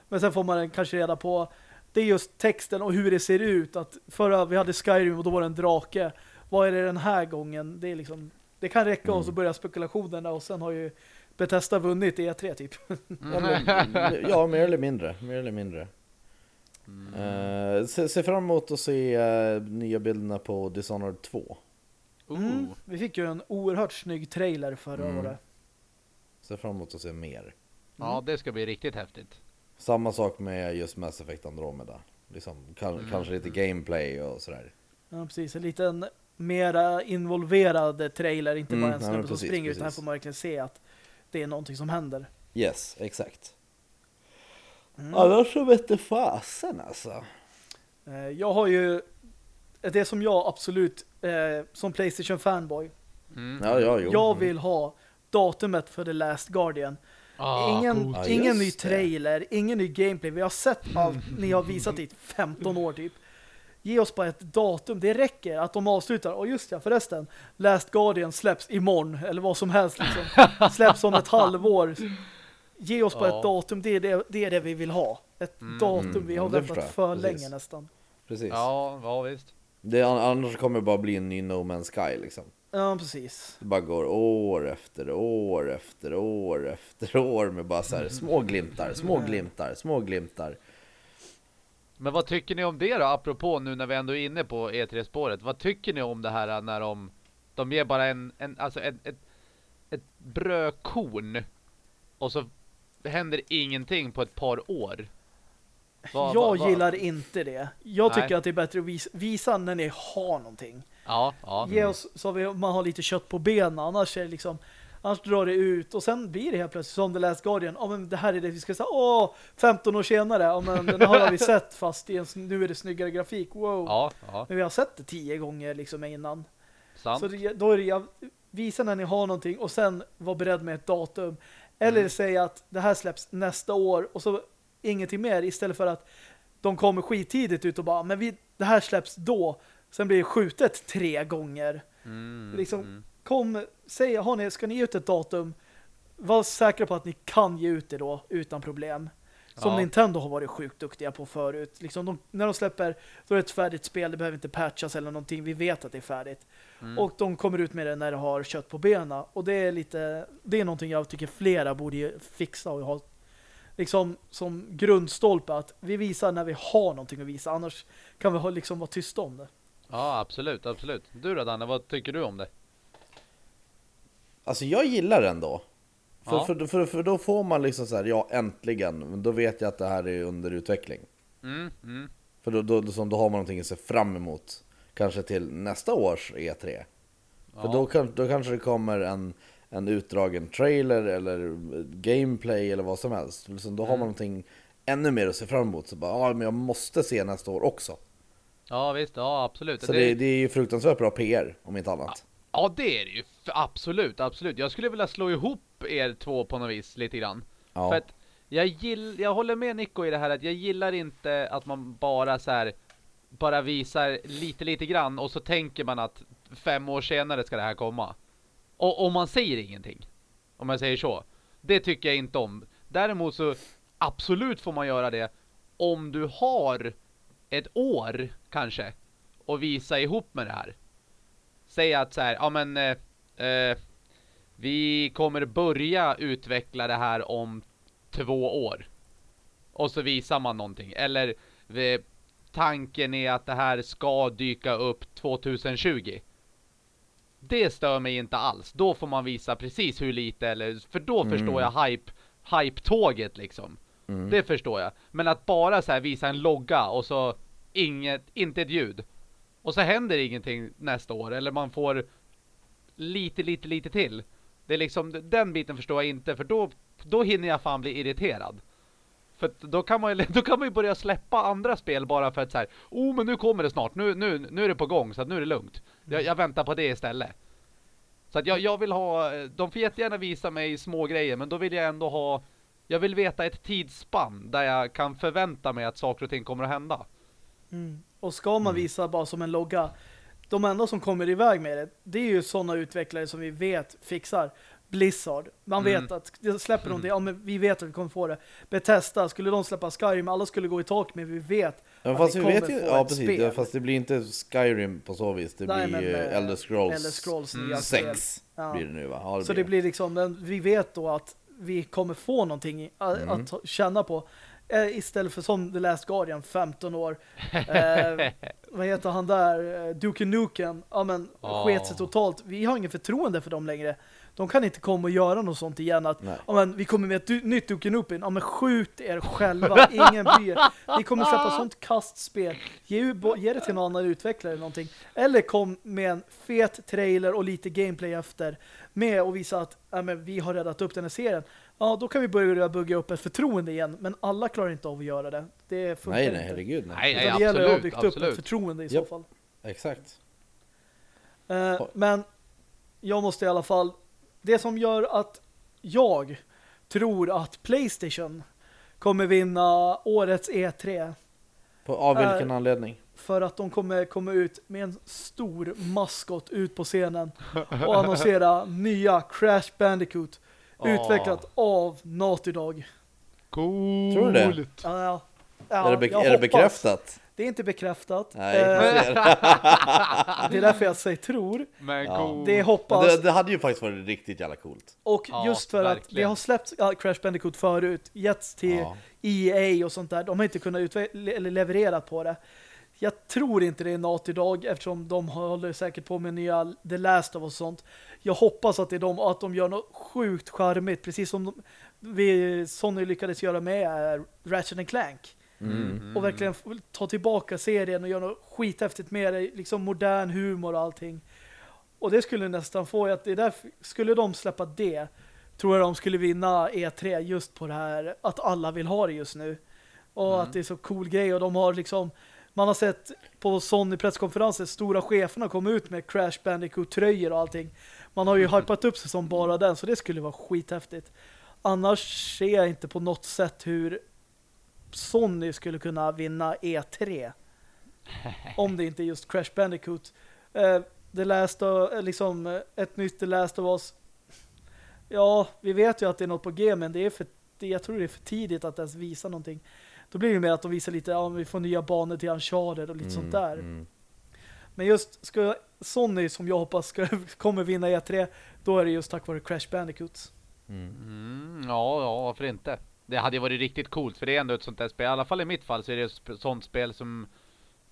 Men sen får man kanske reda på, det är just texten och hur det ser ut. Att förra, vi hade Skyrim och då var det en drake. Vad är det den här gången? Det är liksom, det kan räcka Mm. och så börjar spekulationerna och sen har ju Bethesda vunnit E3 typ. Ja, men, ja, mer eller mindre. Mer eller mindre. Mm. Eh, se, se fram emot att se eh, nya bilderna på Dishonored 2. Mm. Oh. Vi fick ju en oerhört snygg trailer förra Mm. året. Se fram emot att se mer. Ja, det ska bli riktigt häftigt. Samma sak med just Mass Effect Andromeda. Liksom, kan, Mm. Kanske lite gameplay och sådär. Ja, precis. En liten mera involverad trailer, inte Mm, bara en ja, snubbe som precis, springer, utan här precis. får man verkligen se att det är någonting som händer. Yes, exakt. Mm. Annars så vette fasen alltså. Eh, Jag har ju det som jag absolut eh, som Playstation fanboy Mm. Ja, ja, jo. jag vill ha datumet för The Last Guardian. Ah, ingen coolt. Ja, ingen ny det. trailer, ingen ny gameplay. Vi har sett allt ni har visat i 15 år typ. Ge oss bara ett datum. Det räcker att de avslutar. Och just ja, förresten. Last Guardian släpps imorgon. Eller vad som helst liksom. Släpps om ett halvår. Ge oss bara Ja. ett datum. Det är det, det är det vi vill ha. Ett Mm. datum. Vi har Mm, det väntat för. Precis. länge nästan. Precis. Ja, ja visst. Det, annars kommer det bara bli en ny No Man's Sky liksom. Ja, precis. Det bara går år efter år efter år efter år med bara så här små glimtar, små glimtar, små glimtar. Men vad tycker ni om det då, apropå nu när vi ändå är inne på E3-spåret? Vad tycker ni om det här när de, de ger bara en, en alltså ett, ett, ett brödkorn och så händer ingenting på ett par år? Vad- jag vad- vad- gillar inte det. Jag Nej. tycker att det är bättre att visa, visa när ni har någonting. Ja, ja. Ge oss så vi, man har lite kött på benen. Annars är det liksom annars drar det ut och sen blir det helt plötsligt som The Last Guardian. Ja men det här är det vi ska säga. Åh, 15 år senare. Ja men den har vi sett fast i en, nu är det snyggare grafik. Wow. Ja, ja, Men vi har sett det tio gånger liksom innan. sant. Så det, då är det jag, visa när ni har någonting och sen var beredd med ett datum. Eller Mm. säga att det här släpps nästa år och så ingenting mer istället för att de kommer skittidigt ut och bara men vi, det här släpps då. Sen blir det skjutet tre gånger. Mm, liksom, mm. Kom, säg, har ni, ska ni ge ut ett datum? Var säkra på att ni kan ge ut det då utan problem. Som Ja. Nintendo har varit sjukt duktiga på förut. Liksom de, när de släpper, då är det ett färdigt spel, det behöver inte patchas eller någonting. Vi vet att det är färdigt. Mm. Och de kommer ut med det när det har kött på benen. Och det är lite, det är någonting jag tycker flera borde fixa och ha liksom som grundstolpe att vi visar när vi har någonting att visa. Annars kan vi liksom vara tysta om det. Ja, absolut, absolut. Du då Danne, vad tycker du om det? Alltså jag gillar den då. För, Ja. för, för, för då får man liksom så här, ja äntligen, men då vet jag att det här är under utveckling. Mm, mm. För då, då, då, då har man någonting att se fram emot. Kanske till nästa års E3. För Ja. då, kan, då kanske det kommer en, en utdragen trailer eller gameplay eller vad som helst. Liksom, då har man Mm. någonting ännu mer att se fram emot. Så bara, ja men jag måste se nästa år också. Ja, visst, ja absolut. Så det, det är ju fruktansvärt bra PR om inte annat. Ja, det är det ju. Absolut, absolut. Jag skulle vilja slå ihop er två på något vis lite grann. Ja. För att jag, gill, jag håller med Nico i det här att jag gillar inte att man bara så här bara visar lite lite grann och så tänker man att fem år senare ska det här komma. Och om man säger ingenting. Om jag säger så. Det tycker jag inte om. Däremot så absolut får man göra det om du har ett år kanske och visa ihop med det här. Säg att så här, ja men eh, eh, vi kommer börja utveckla det här om två år. Och så visar man någonting. Eller vi, tanken är att det här ska dyka upp 2020. Det stör mig inte alls. Då får man visa precis hur lite eller för då Mm. förstår jag hype hype-tåget liksom. Mm. Det förstår jag. Men att bara så här visa en logga och så inget, inte ett ljud. Och så händer ingenting nästa år. Eller man får lite, lite, lite till. Det är liksom, den biten förstår jag inte. För då, då hinner jag fan bli irriterad. För då kan man ju, då kan man ju börja släppa andra spel bara för att så här, oh men nu kommer det snart. Nu, nu, nu är det på gång så att nu är det lugnt. Jag, jag väntar på det istället. Så att jag, jag vill ha, de får jättegärna visa mig små grejer men då vill jag ändå ha jag vill veta ett tidsspann där jag kan förvänta mig att saker och ting kommer att hända. Mm. Och ska man visa bara som en logga de enda som kommer iväg med det det är ju sådana utvecklare som vi vet fixar Blizzard. Man Mm. vet att det släpper de det. Ja, men vi vet att vi kommer få det. Bethesda, skulle de släppa Skyrim, alla skulle gå i tak men vi vet Ja, att fast vi vi kommer vet ju, få ja precis, spel. fast det blir inte Skyrim på så vis, det Nej, blir men, eh, Elder Scrolls, Elder Scrolls Mm. nya spel. 6 Ja. blir det nu va? Ja, Så det blir liksom, men vi vet då att vi kommer få någonting att, Mm. att känna på. Eh, istället för som The Last Guardian, 15 år. Eh, vad heter han där? Eh, Duke Nukem. Ja men, Ja. sket sig totalt. Vi har ingen förtroende för dem längre. De kan inte komma och göra något sånt igen att ja, men, vi kommer med ett nytt Duke Nukem. Ja men skjut er själva, ingen bryr. Ni kommer släppa sånt kastspel. Ge, ge det till någon annan utvecklare eller någonting. Eller kom med en fet trailer och lite gameplay efter med och visa att ja, men, vi har räddat upp den här serien. Ja, då kan vi börja bygga upp ett förtroende igen. Men alla klarar inte av att göra det. Det funkar Nej, nej, herregud. Nej. Nej, nej, det gäller att ha absolut, byggt upp ett absolut. förtroende i så Japp. fall. Exakt. Eh, men jag måste i alla fall det som gör att jag tror att Playstation kommer vinna årets E3 På, av vilken Äh, anledning? för att de kommer komma ut med en stor maskot ut på scenen och annonsera nya Crash Bandicoot utvecklat av Naughty Dog. Coolt. Tror du det? Ja, ja. Ja, är det, jag är det bekräftat? Det är inte bekräftat. Nej, Eh, det är därför jag säger tror. Men Ja. Det hoppas. det, det hade ju faktiskt varit riktigt jävla coolt. Och Ja, just för att det verkligen. har släppts ja, Crash Bandicoot förut, getts till Ja. EA och sånt där. De har inte kunnat eller leverera på det. Jag tror inte det är Naughty Dog eftersom de håller säkert på med nya The Last of Us och sånt. Jag hoppas att det är de att de gör något sjukt charmigt precis som de, vi, Sony lyckades göra med eh, Ratchet Clank. Mm. Och verkligen ta tillbaka serien och göra något skithäftigt med det. Liksom modern humor och allting. Och det skulle nästan få att det där skulle de släppa det tror jag de skulle vinna E3 just på det här att alla vill ha det just nu. Och att det är så cool grej och de har liksom man har sett på Sony presskonferenser stora cheferna komma ut med Crash Bandicoot-tröjor och allting. Man har ju hypat upp sig som bara den så det skulle vara skithäftigt. Annars ser jag inte på något sätt hur Sony skulle kunna vinna E3. Om det inte är just Crash Bandicoot. Eh, Last of, eh, liksom eh, ett nytt The Last of Us. Ja, vi vet ju att det är något på G, men det är för, det, jag tror det är för tidigt att ens visa någonting. Då blir det mer att de visar lite, ja, vi får nya banor till Uncharted och lite sånt där. Mm. Men just ska Sony, som jag hoppas ska, kommer vinna E3, då är det just tack vare Crash Bandicoot. Mm, ja, ja, varför inte? Det hade ju varit riktigt coolt för det är ändå ett sånt där spel. I alla fall i mitt fall så är det ett sånt spel som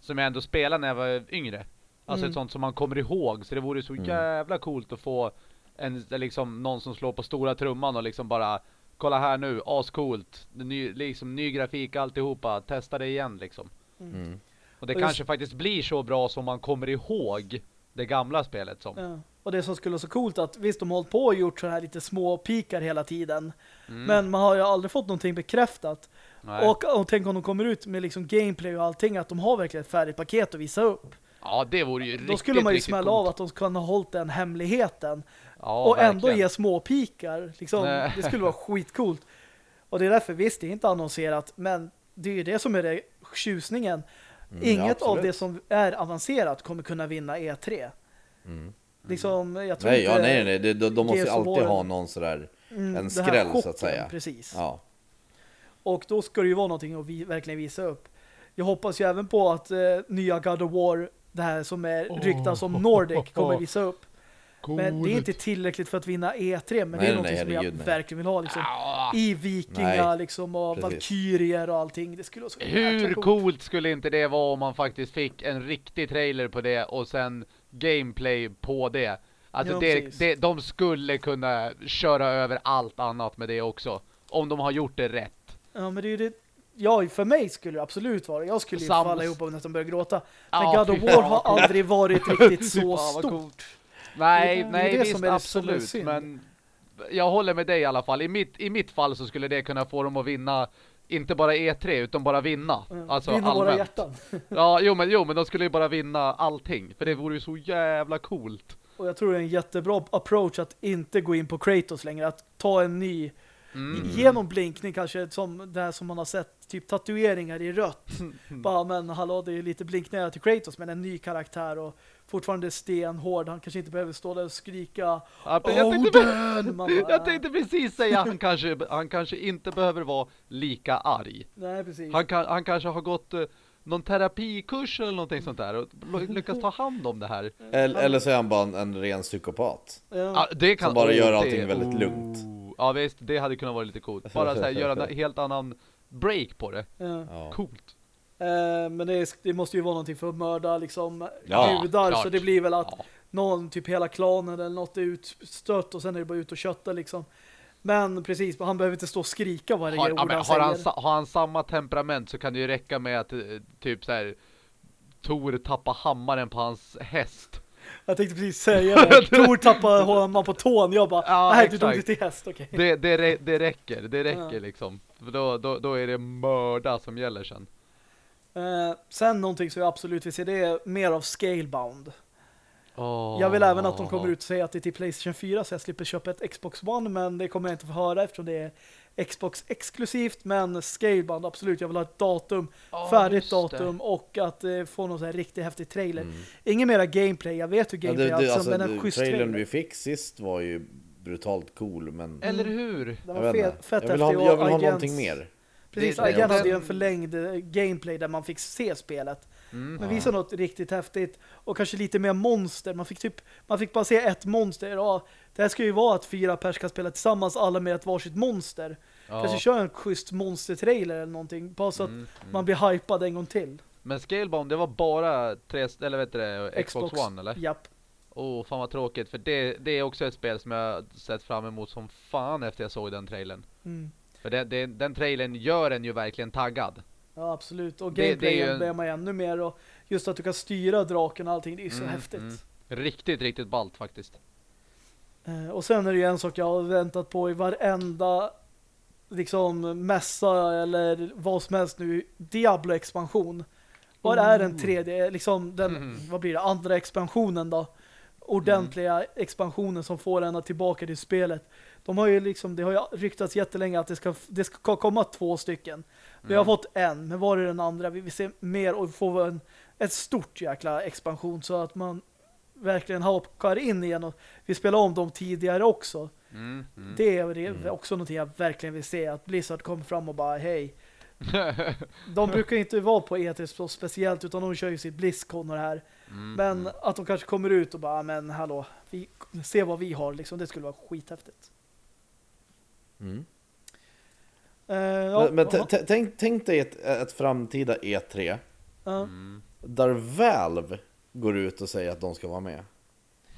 som jag ändå spelade när jag var yngre. Alltså Mm. ett sånt som man kommer ihåg. Så det vore så Mm. jävla coolt att få en, liksom någon som slår på stora trumman och liksom bara kolla här nu, ascoolt. Ny, liksom ny grafik alltihopa. Testa det igen liksom. Mm. Och det Och just- kanske faktiskt blir så bra som man kommer ihåg det gamla spelet som. Ja. Och det som skulle vara så coolt att visst de har hållit på och gjort så här lite små pikar hela tiden. Mm. Men man har ju aldrig fått någonting bekräftat. Nej. Och, och tänk om de kommer ut med liksom gameplay och allting att de har verkligen ett färdigt paket att visa upp. Ja, det vore ju riktigt, Då skulle man ju riktigt smälla coolt. av att de kan ha hållit den hemligheten. Ja, och ändå verkligen. ge små pikar. Liksom, Nej. det skulle vara skitcoolt. Och det är därför, visst det är inte annonserat, men det är ju det som är det tjusningen. Mm, ja, Inget av absolut. det som är avancerat kommer kunna vinna E3. Mm. Liksom, jag tror Nej, inte... ja, nej, nej. De, de, måste alltid ha någon sådär, Mm, en skräll så chocken, att säga. Precis. Ja. Och då ska det ju vara någonting att vi, verkligen visa upp. Jag hoppas ju även på att eh, nya God of War, det här som är ryktas som Nordic, kommer visa upp. Men det är inte tillräckligt för att vinna E3, men det Nej, är nej, någonting nej, som jag nej. verkligen vill ha. Liksom. Ja. I vikingar Nej, liksom, och precis. valkyrier och allting. Det skulle vara så Hur jäkla coolt skulle inte det vara om man faktiskt fick en riktig trailer på det och sen gameplay på det? Alltså Ja, det, det, de skulle kunna köra över allt annat med det också. Om de har gjort det rätt. Ja, men det är ju det. Ja, för mig skulle det absolut vara. Jag skulle Sams- falla ihop och nästan börja gråta. Men Ja, God of War har aldrig varit riktigt så stort. Nej, Det nej visst det är absolut. Men jag håller med dig i alla fall. I mitt, I mitt fall så skulle det kunna få dem att vinna inte bara E3 utan bara vinna. Alltså Vinna våra allmänt. hjärtan. Ja, jo men, jo men de skulle ju bara vinna allting. För det vore ju så jävla coolt. Och jag tror det är en jättebra approach att inte gå in på Kratos längre. Att ta en ny Mm. genom blinkning kanske som det här som man har sett typ tatueringar i rött. Bara men hallå det är lite blinkningar till Kratos men en ny karaktär och fortfarande stenhård. Han kanske inte behöver stå där och skrika jag, tänkte, Oden! Bara, jag tänkte precis säga han kanske, han kanske inte behöver vara lika arg. Nej precis. Han, kan, han kanske har gått eh, någon terapikurs eller någonting sånt där och l- lyckats ta hand om det här. Eller, eller så är han bara en, en ren psykopat. ja. Det kan, Som bara gör allting det- väldigt oh. lugnt. Ja visst, det hade kunnat vara lite coolt. Bara så här, göra en helt annan break på det. Ja. Coolt. Eh, men det, är, det måste ju vara någonting för att mörda liksom Ja, judar klart. så det blir väl att Ja. någon, typ hela klanen eller något är utstött och sen är det bara ut och kötta liksom. Men precis, han behöver inte stå och skrika varje Har, ord han har, han, säger. sa- har han samma temperament så kan det ju räcka med att eh, typ så här Tor tappar hammaren på hans häst. Jag tänkte precis säga det. Tor tappar honom på tån. Jag bara, Ja, nej du exakt. dog till häst, okej. Det, det, det räcker, det räcker Ja. liksom. Då, då, då är det mörda som gäller sen. Eh, sen någonting som jag absolut vill se, det är mer av Scalebound. Oh. Jag vill även att de kommer ut och säger att det är till Playstation 4 så jag slipper köpa ett Xbox One men det kommer jag inte få höra eftersom det är Xbox exklusivt men Scalebound absolut, jag vill ha ett datum Ja, färdigt det. datum och att eh, få någon så här riktigt häftig trailer. Mm. Ingen mera gameplay, jag vet hur Ja, gameplay det, är det, alltså, alltså, men en det, trailern trailer. vi fick sist var ju brutalt cool, men Eller hur? Den jag, var vet fet, fett jag vill ha, jag vill ha någonting mer. Precis, Det- det- Agent hade ju en förlängd eh, gameplay där man fick se spelet. Mm. Men visa något riktigt häftigt och kanske lite mer monster. Man fick typ man fick bara se ett monster. Ja, det här ska ju vara att fyra pers kan spela tillsammans alla med ett varsitt monster. Ja. Kanske köra en schysst monster-trailer eller någonting. Bara så att Mm, mm. man blir hypad en gång till. Men Scalebound, det var bara tre, eller vet du det, Xbox, One eller? Japp. Åh, oh, fan vad tråkigt. För det, det är också ett spel som jag sett fram emot som fan efter jag såg den trailern. Mm. För det, det, den trailern gör en ju verkligen taggad. Ja, absolut. Och gameplayen blir man ännu mer. Och just att du kan styra draken och allting, det är så Mm, häftigt. mm. Riktigt, riktigt ballt faktiskt. Eh, Och sen är det ju en sak jag har väntat på i varenda liksom mässa eller vad som helst nu. Diablo-expansion. Var är den tredje, liksom den, Mm. vad blir det, andra expansionen då? Ordentliga expansionen som får en tillbaka till spelet. De har ju liksom, det har ju ryktats jättelänge att det ska, det ska komma två stycken. Vi har Mm. fått en, men var är den andra? Vi vill se mer och få en, ett stort jäkla expansion så att man verkligen hakar in igen och vi spelar om dem tidigare också. Mm, mm. Det är det också någonting jag verkligen vill se att Blizzard kommer fram och bara hej. De brukar inte vara på E3 så speciellt utan de kör ju sitt BlizzCon och det här. Mm, Men mm. att de kanske kommer ut och bara men hallå, vi se vad vi har liksom, det skulle vara skithäftigt. Mm. Uh, ja, men men tänk, tänk dig ett, ett framtida E3 ja. Mm. där Valve går ut och säger att de ska vara med.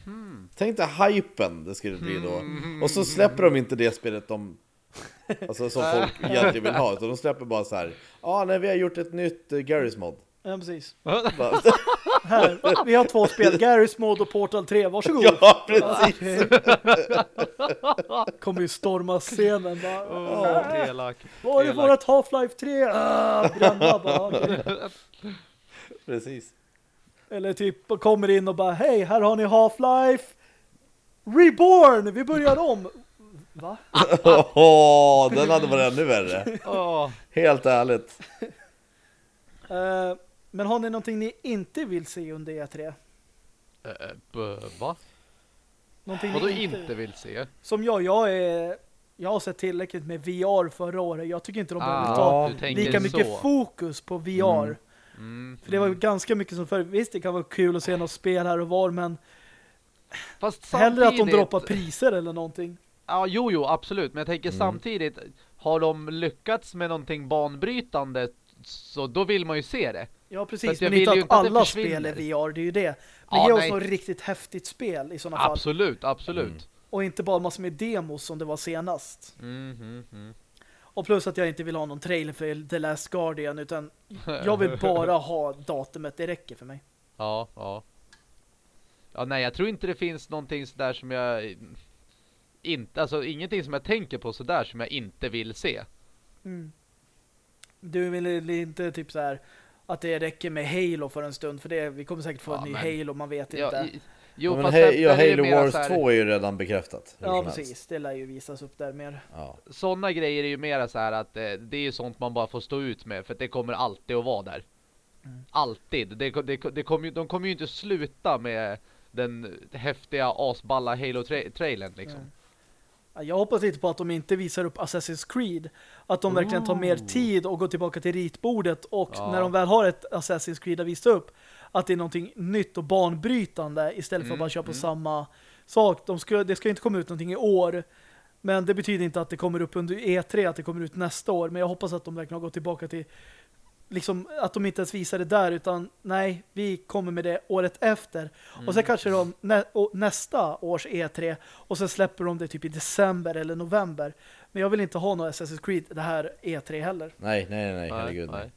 Hmm. Tänk dig hypen det skulle bli då. Och så släpper de inte det spelet de Alltså som folk egentligen vill ha, utan de släpper bara så här. Ja, ah, nej, vi har gjort ett nytt uh, Garry's mod. ja, precis. Här, vi har två spel, Garry's Mod och Portal 3, varsågod. ja, precis! Okej. Kommer ju storma scenen bara. Åh, elak. Var är vårat Half-Life 3? Ah, bränna bara. okej. precis. Eller typ kommer in och bara Hej, här har ni Half-Life Reborn! Vi börjar om. Va? Åh, den hade varit ännu värre. Åh. Helt ärligt. Eh, men har ni någonting ni inte vill se under E3? Eh, b- va? Någonting Vadå ni inte vill se? Som jag, jag är jag har sett tillräckligt med VR förra året. Jag tycker inte de behöver ta Ah, tänker lika mycket så. fokus på VR. Mm. Mm, För det var ju mm. ganska mycket som förr. Visst, det kan vara kul att se något spel här och var, men Fast hellre att de samtidigt- droppar priser eller någonting. Ja, jo, jo, absolut. Men jag tänker Mm. samtidigt, har de lyckats med någonting banbrytande så då vill man ju se det. Ja, precis. Men inte att att alla spel är VR, det är ju det. Men Ja, ge oss något riktigt häftigt spel i sådana fall. Absolut, absolut. Mm. Och inte bara massor med demos som det var senast. Mm, mm, mm. Och plus att jag inte vill ha någon trailer för The Last Guardian utan jag vill bara ha datumet, det räcker för mig. Ja, ja. Ja, nej, jag tror inte det finns någonting sådär som jag inte, alltså ingenting som jag tänker på sådär som jag inte vill se. Mm. Du vill inte typ så här att det räcker med Halo för en stund för det, vi kommer säkert få Ja, en ny men- Halo, man vet Ja, inte. i, jo, Ja, men fast he- ja, Halo Wars här- 2 är ju redan bekräftat. Ja, helst. precis. Det lär ju visas upp där mer. Ja. Sådana grejer är ju mera så här att eh, det är ju sånt man bara får stå ut med för att det kommer alltid att vara där. Mm. Alltid. Det, det, det kommer ju, de kommer ju inte sluta med den häftiga asballa Halo-trailern liksom. Mm. Ja, Jag hoppas lite på att de inte visar upp Assassin's Creed. Att de verkligen tar mer tid och går tillbaka till ritbordet och Ja. när de väl har ett Assassin's Creed att visa upp att det är någonting nytt och banbrytande istället för att Mm, bara köra på mm. samma sak. De ska, det ska inte komma ut någonting i år men det betyder inte att det kommer upp under E3 att det kommer ut nästa år men jag hoppas att de verkligen har gått tillbaka till liksom att de inte ens visar det där utan nej, vi kommer med det året efter. Och Mm. sen kanske de nä nästa års E3 och sen släpper de det typ i december eller november. Men jag vill inte ha något Assassin's Creed det här E3 heller. Nej, nej, nej, herregud. nej. Nej.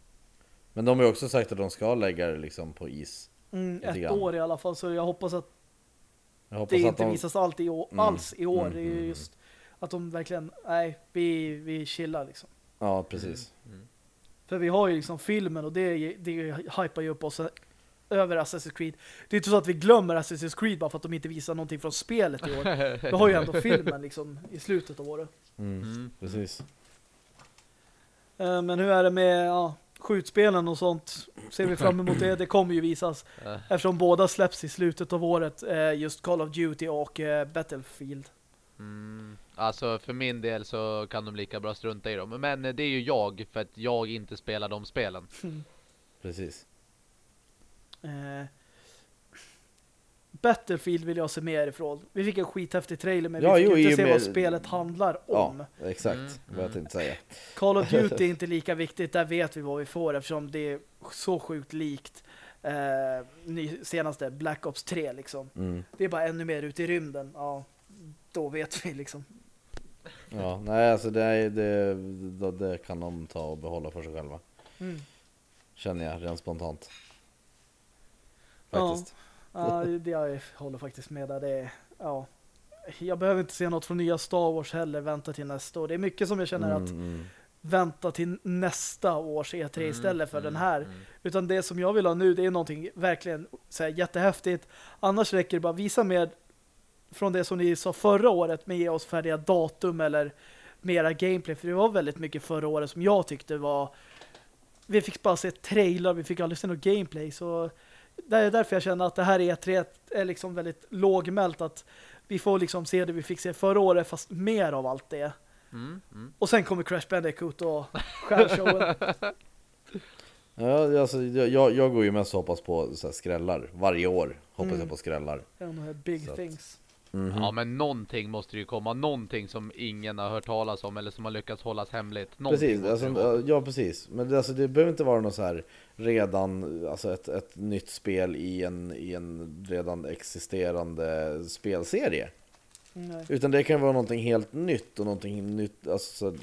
Men de har ju också sagt att de ska lägga det liksom på is. Mm, ett grann. år i alla fall så jag hoppas att Jag hoppas det att inte de... visas allt i år, Mm, alls i år. mm, det är ju mm, just att de verkligen, nej, vi, vi chillar liksom. Ja, precis. Mm. För vi har ju liksom filmen och det, det hypar ju upp oss över Assassin's Creed. Det är inte så att vi glömmer Assassin's Creed bara för att de inte visar någonting från spelet i år. Vi har ju ändå filmen liksom i slutet av året. Mm, Mm. Precis. Eh, Men hur är det med ja, skjutspelen och sånt? Ser vi fram emot det? Det kommer ju visas. Eh, Eftersom båda släpps i slutet av året. eh, Just Call of Duty och Battlefield. Mm. Alltså för min del så kan de lika bra strunta i dem. Men det är ju jag för att jag inte spelar de spelen. Precis. Eh, Battlefield vill jag se mer ifrån. Vi fick en skithäftig trailer men Ja, vi fick jo, inte se med- vad spelet handlar om. Ja, exakt. Mm, Vad jag tänkte säga. Call of Duty är inte lika viktigt. Där vet vi vad vi får eftersom det är så sjukt likt eh, senaste Black Ops 3 liksom. Mm. Det är bara ännu mer ute i rymden. Ja, då vet vi liksom. Ja, nej alltså det, är- det, det, det kan de ta och behålla för sig själva. Mm. Känner jag rent spontant. Ja. Faktiskt. Ja, det jag håller faktiskt med där. Det är, ja. Jag behöver inte se något från nya Star Wars heller. Vänta till nästa år. Det är mycket som jag känner Mm, att mm. vänta till nästa års E3 istället för Mm, den här. mm. Utan det som jag vill ha nu det är någonting verkligen så här, jättehäftigt. Annars räcker det bara visa mer från det som ni sa förra året med ge oss färdiga datum eller mera gameplay. För det var väldigt mycket förra året som jag tyckte var vi fick bara se trailer, vi fick aldrig se något gameplay. Så det är därför jag känner att det här E3 är liksom väldigt lågmält att vi får liksom se det vi fick se förra året fast mer av allt det. Mm, mm. Och sen kommer Crash Bandicoot och stjärnshowen. Ja, alltså, jag, jag- går ju mest och hoppas på så här, skrällar. Varje år hoppas Mm. jag på skrällar. de här big Så att- Mhm. Ja men någonting måste ju komma. Någonting som ingen har hört talas om eller som har lyckats hållas hemligt. Någonting Precis, alltså, ja precis. Men det, alltså, det behöver inte vara något så här redan, alltså ett, ett nytt spel i en, i en redan existerande spelserie. Nej. Utan det kan vara någonting helt nytt och någonting nytt, alltså så-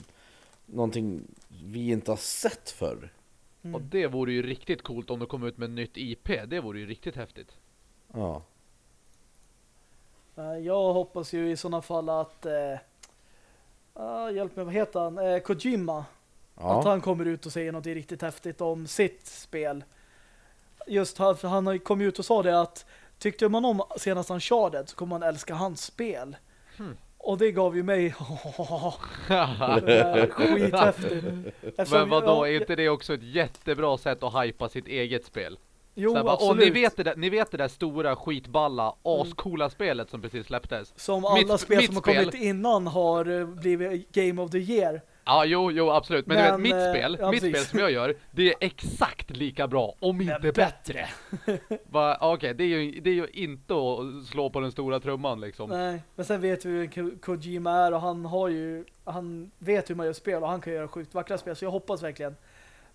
någonting vi inte har sett förr. Mm. Och det vore ju riktigt coolt om de kom ut med ett nytt IP. Det vore ju riktigt häftigt. Ja. Eh, Jag hoppas ju i sådana fall att eh, ah, hjälp mig, vad heter han? Eh, Kojima. Att Ja, han kommer ut och säger något riktigt häftigt om sitt spel. Just han, för han kommit ut och sa det att tyckte man om senast Uncharted så kommer man älska hans spel. Hmm. Och det gav ju mig det skithäftigt. Eftersom Men vadå, jag- är inte det också ett jättebra sätt att hypa sitt eget spel? Jo, bara, absolut. och ni vet, det där, ni vet det där stora skitballa, ascoola spelet som precis släpptes? Som alla Mitt- spel mitt som har spel. kommit innan har eh, blivit Game of the Year. Ja, jo, jo, absolut. Men, Men, du vet, mitt eh, spel, ja, mitt spel som jag gör, det är exakt lika bra, om inte Men bättre. Okej, det, är ju, det är ju inte att slå på den stora trumman liksom. Nej, men sen vet vi hur Ko- Kojima är och han har ju han vet hur man gör spel och han kan göra sjukt vackra spel så jag hoppas verkligen.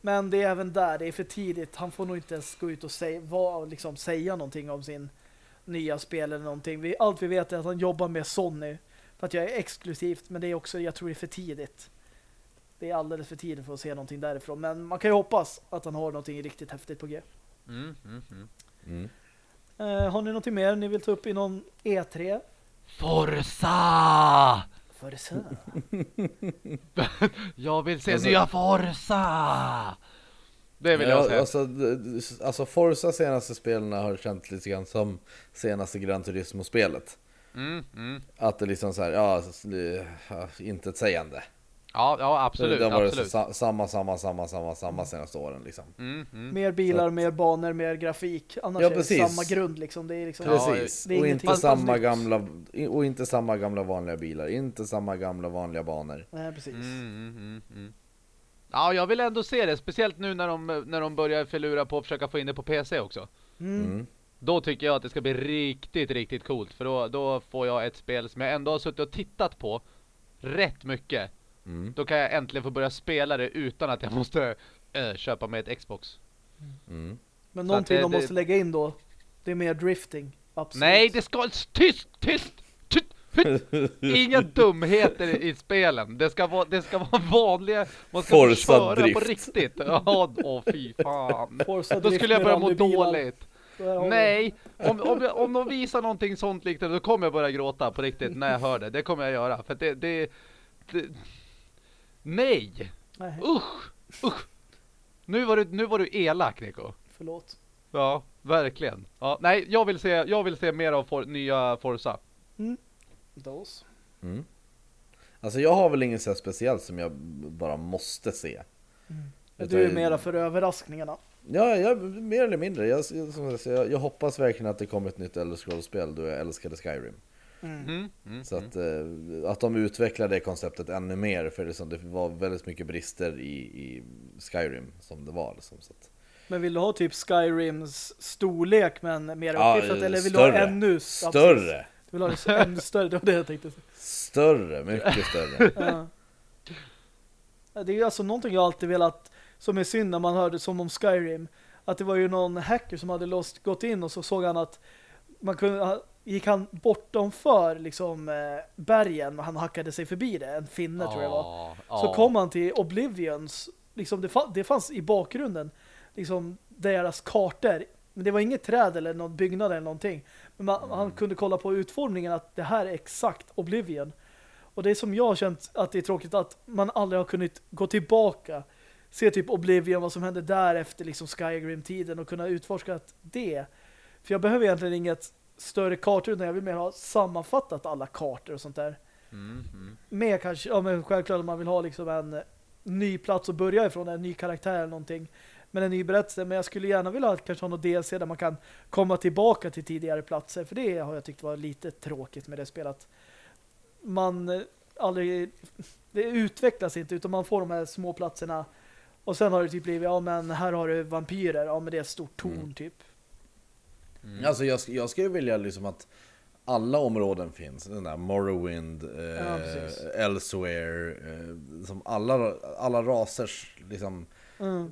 Men det är även där, det är för tidigt. Han får nog inte ens gå ut och säga, vad, liksom, säga någonting om sin nya spel eller någonting. Vi, allt vi vet är att han jobbar med Sony för att jag är exklusivt, men det är också, jag tror det är för tidigt. Det är alldeles för tidigt för att se någonting därifrån. Men man kan ju hoppas att han har någonting riktigt häftigt på G. Mm, mm, mm. mm. Eh, har ni någonting mer ni vill ta upp i någon E E3? Forza! Så. Jag vill se Alltså- nya Forza! Det vill jag Ja, säga. alltså, alltså Forza senaste spelen har känts lite grann som senaste Gran Turismo-spelet. Mm, mm. Att det liksom så här, ja, s- ja. Ja, absolut, det har varit så, absolut. sa, samma, samma, samma, samma, samma senaste åren liksom. Mm, mm. Mer bilar, Så att- mer banor, mer grafik. Annars Ja, är det samma grund liksom. Det är liksom Ja, Precis, det är och inte samma nytt. gamla och inte samma gamla vanliga bilar, inte samma gamla vanliga banor. Nej, precis. Mm, mm, mm, mm. Ja, jag vill ändå se det. Speciellt nu när de, när de börjar förlura på att försöka få in det på PC också. Mm. Mm. Då tycker jag att det ska bli riktigt, riktigt coolt. För då, då får jag ett spel som jag ändå har suttit och tittat på rätt mycket. Mm. Då kan jag äntligen få börja spela det utan att jag måste äh, köpa med ett Xbox. Mm. Men Så någonting det- de det- måste lägga in då, det är mer drifting. Absolut. Nej, det ska... Tyst! Tyst! tyst. Inga dumheter i spelen. Det ska vara, det ska vara vanliga... Man ska Forza köra på drift. riktigt. Ja, åh fy fan. Forza Då skulle jag börja må dåligt. Nej, om, om, jag- om de visar någonting sånt liknande då kommer jag börja gråta på riktigt när jag hör det. Det kommer jag göra. För det, det, det... Nej! Nej, Usch! Usch! Nu var du, nu var du elak, Nico. förlåt. Ja, verkligen. Ja, nej, jag vill se, jag vill se mer av for, nya Forza. Dos. Mm. Alltså jag har väl inget så här speciellt som jag bara måste se. Men Utan- Du är mera för överraskningarna. Ja, jag, mer eller mindre. Jag, som jag, säger, jag hoppas verkligen att det kommer ett nytt Elder Scrolls-spel då jag älskade Skyrim. Mm, mm, Så att, eh, att de utvecklar det konceptet ännu mer, för det, som, det var väldigt mycket brister i, i Skyrim som det var. Liksom, så att, Men vill du ha typ Skyrims storlek men mer Ja, eller vill du större. ha ännu större! Du vill ha det ännu större, det var det jag tänkte. Större, mycket större. Ja. Det är ju alltså någonting jag alltid velat, som är synd när man hörde som om Skyrim, att det var ju någon hacker som hade låst, gått in och så såg han att man kunde, gick han bortom för liksom eh, bergen och han hackade sig förbi det, en finne tror jag var. Så ja. kom han till Oblivions, liksom det, det fanns i bakgrunden liksom deras kartor. Men det var inget träd eller någon byggnad eller någonting. Men man, Mm. han kunde kolla på utformningen att det här är exakt Oblivion. Och det är som jag har känt att det är tråkigt att man aldrig har kunnat gå tillbaka. Se typ Oblivion, vad som hände där efter liksom Skyrim-tiden och kunna utforska det. För jag behöver egentligen inget större kartor utan jag vill mer ha sammanfattat alla kartor och sånt där Mm, mm. med kanske, ja men självklart om man vill ha liksom en eh, ny plats att börja ifrån, en ny karaktär eller någonting. Men en ny berättelse, men jag skulle gärna vilja ha, kanske ha något DLC där man kan komma tillbaka till tidigare platser, för det har jag tyckt var lite tråkigt med det spelet. Man eh, aldrig, det utvecklas inte utan man får de här små platserna och sen har det typ blivit, ja men här har du vampyrer, ja men det är ett stort torn Mm. typ. Mm. Alltså jag, jag skulle vilja liksom att alla områden finns. Den där Morrowind, eh, Ja. Elsewhere, eh, som alla, alla rasers liksom, Mm.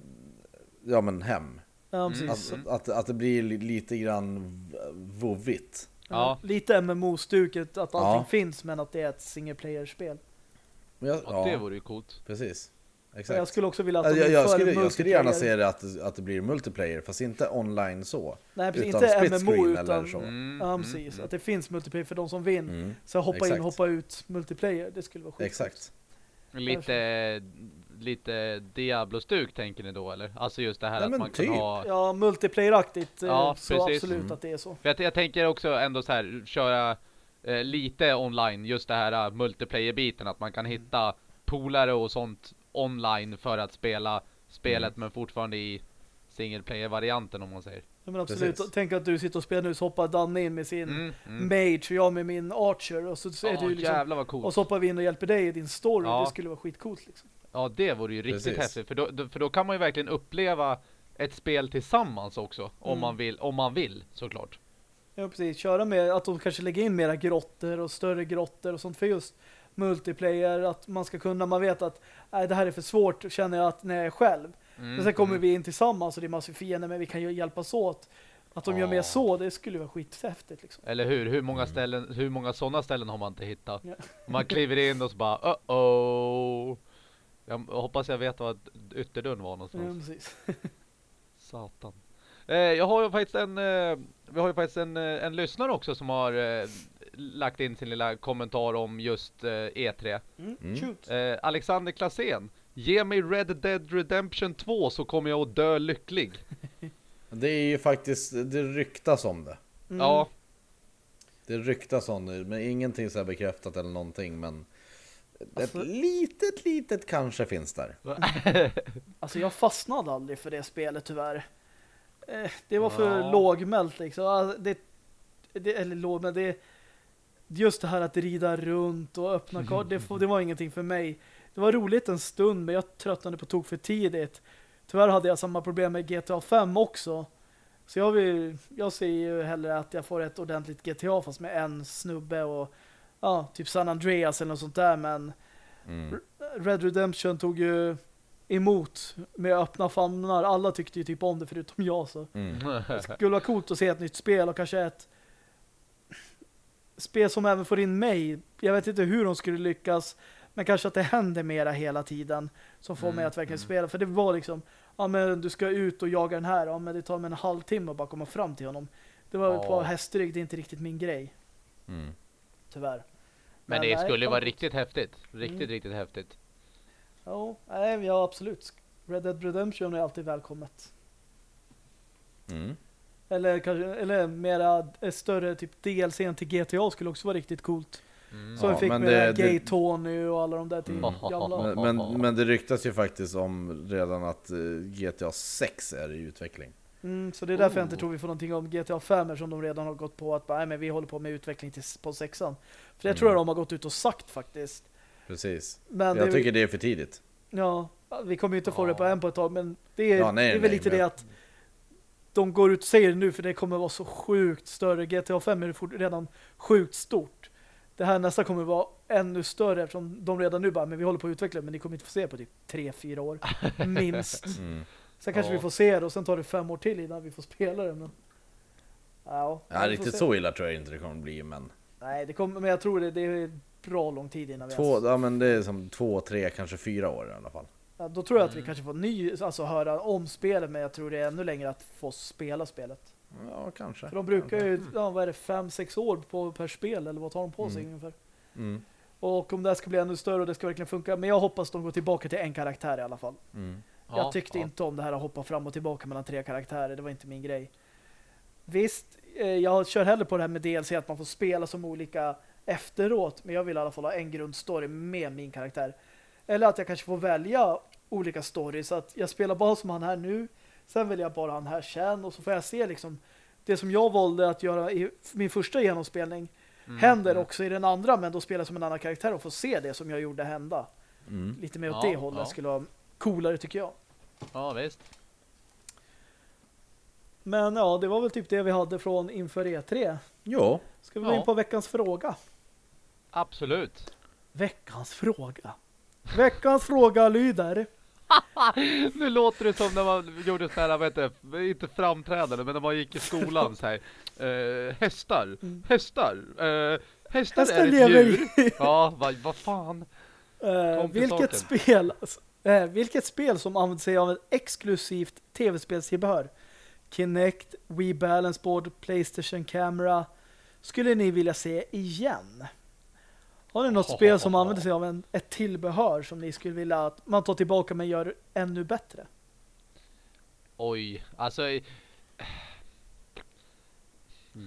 ja men hem. Ja, Mm. Att, att, att det blir li- lite grann v- vovvigt. Ja. Lite MMO-stuket att allting Ja. finns men att det är ett single player-spel. Jag, Ja, det ja, vore ju coolt. precis. Exakt. Jag skulle också vilja att de jag, jag, skulle, jag skulle gärna se det att, det- att det blir multiplayer, fast inte online så. Nej, precis, utan inte MMO utan eller så. Mm, Ja, mm, precis. mm. Att det finns multiplayer för de som vill. Mm. Så hoppa in Exakt. och hoppa ut multiplayer, det skulle vara sjukt. Exakt. Lite, lite Diablo-stuk tänker ni då eller? Alltså just det här Nej, att man typ. kan ha... Ja, multiplayeraktigt. eh, Ja, så precis. absolut Mm. att det är så. För jag, jag tänker också ändå så här köra eh, lite online, just det här uh, multiplayer-biten, att man kan hitta polare och sånt online för att spela spelet men fortfarande i single player-varianten om man säger. Ja, men absolut. Precis. Tänk att du sitter och spelar nu så hoppar Danne in med sin Mm, mm. mage och jag med min archer och så, så är Ja, du liksom, jävlar vad coolt. och så hoppar vi in och hjälper dig i din story. Ja. Det skulle vara skitcoolt liksom. Ja, det vore ju riktigt Precis. häftigt. För då, då, för då kan man ju verkligen uppleva ett spel tillsammans också. Om, Mm. man, vill, om man vill, såklart. Ja, precis. Köra med att de kanske lägger in mera grottor och större grottor och sånt för just multiplayer. Att man ska kunna, man vet att nej, det här är för svårt, känner jag att när jag är själv. Mm, Men sen kommer mm. vi in tillsammans och det är massor fiender, men vi kan ju hjälpas åt. Att de gör Ja. mer så, det skulle vara skithäftigt liksom. Eller hur? Hur många, ställen, hur många sådana ställen har man inte hittat? Ja. Man kliver in och så bara uh-oh. Jag hoppas jag vet vad ytterdörren var Ja, någonstans. precis. Satan. Eh, jag har ju faktiskt en, eh, vi har ju faktiskt en, eh, en lyssnare också som har eh, lagt in sin lilla kommentar om just eh, E3. Mm. Mm. Shoot. Eh, Alexander Klasén. Ge mig Red Dead Redemption 2 så kommer jag att dö lycklig. Det är ju faktiskt, det ryktas om det. Mm. Ja, Det ryktas om det, men ingenting så här bekräftat eller någonting. Men Alltså- ett litet, litet kanske finns där. Alltså jag fastnade aldrig för det spelet tyvärr. Eh, det var för Ja. lågmält liksom. Alltså, Det, det, eller lågmält, det just det här att rida runt och öppna kort, det, det var ingenting för mig. Det var roligt en stund, men jag tröttnade på tok för tidigt. Tyvärr hade jag samma problem med GTA 5 också. Så jag, vill, jag ser ju hellre att jag får ett ordentligt GTA fast med en snubbe och ja, typ San Andreas eller något sånt där, men Mm. Red Redemption tog ju emot med öppna famnar. Alla tyckte ju typ om det förutom jag så. Mm. Det skulle vara coolt att se ett nytt spel och kanske ett spel som även får in mig. Jag vet inte hur de skulle lyckas men kanske att det händer mera hela tiden som får Mm, mig att verkligen mm. spela. För det var liksom, ja men du ska ut och jaga den här. Ja men det tar mig en halvtimme att bara komma fram till honom. Det var Ja. på hästrygg, det är inte riktigt min grej. Mm. Tyvärr. Men det nej, skulle vara riktigt häftigt. Riktigt, Mm. riktigt häftigt. Ja, nej, ja absolut. Red Dead Redemption är alltid välkommet. Mm. Eller kanske eller mera ett större typ DLC till GTA skulle också vara riktigt coolt. Mm. Så Ja, vi fick med det- Gay det- Tony och alla de där till Mm. gamla. Men, men, men det ryktas ju faktiskt om redan att eh, GTA 6 är i utveckling. Mm, så det är därför jag inte Oh. tror vi får någonting om GTA 5 eftersom de redan har gått på att bara, nej, men vi håller på med utveckling till, på sexan. För det Mm. tror jag de har gått ut och sagt faktiskt. Precis. Men Jag det, tycker det är för tidigt. ja, vi kommer ju inte få Ja. det på en på ett tag men det är, Ja, nej, det är väl nej, lite men- det att de går ut och säger det nu för det kommer vara så sjukt större. GTA 5 är redan sjukt stort. Det här nästa kommer vara ännu större eftersom de redan nu bara, men vi håller på att utveckla men ni kommer inte få se på typ 3-4 år. Minst. Mm. Sen kanske Ja. vi får se det och sen tar det fem år till innan vi får spela det. Men... Ja, Ja, riktigt se. så illa tror jag inte det kommer bli, men... Nej, det kommer, men jag tror det, det är bra lång tid innan vi Två, ens- ja men det är som två, tre, kanske fyra år i alla fall. Då tror jag att vi Mm. kanske får ny, alltså höra om spelet, men jag tror det är ännu längre att få spela spelet. Ja, kanske. För de brukar ju, ja, vad är det, fem, sex år på, per spel, eller vad tar de på sig Mm. ungefär? Mm. Och om det här ska bli ännu större och det ska verkligen funka, men jag hoppas de går tillbaka till en karaktär i alla fall. Mm. Ja, jag tyckte ja. inte om det här att hoppa fram och tillbaka mellan tre karaktärer. Det var inte min grej. Visst, eh, jag kör hellre på det här med DLC att man får spela som olika efteråt. Men jag vill i alla fall ha en grundstory med min karaktär. Eller att jag kanske får välja olika stories. Så att jag spelar bara som han här nu. Sen väljer jag bara han här sen. Och så får jag se liksom det som jag valde att göra i min första genomspelning Mm, händer mm. också i den andra. Men då spelar jag som en annan karaktär och får se det som jag gjorde hända. Mm. Lite mer åt Ja, det hållet ja. skulle vara coolare tycker jag. Ja, visst. Men ja, det var väl typ det vi hade från inför E3. Jo, Ska vi gå Ja. in på veckans fråga? Absolut. Veckans fråga. Veckans fråga lyder. Nu låter det som när man gjorde så här, heter det, inte framträdande, men när man gick i skolan så här. Eh, hästar, Mm. hästar, eh, hästar, Hästar är ett lever djur. Ja, vad vad fan. Eh, vilket saken. spel eh, vilket spel som använder sig av ett exklusivt tv-spelstillbehör? Kinect, Wii Balance Board, Playstation Camera skulle ni vilja se igen? Har ni något spel som använder sig av en, ett tillbehör som ni skulle vilja att man tar tillbaka men gör ännu bättre? Oj, alltså. eh,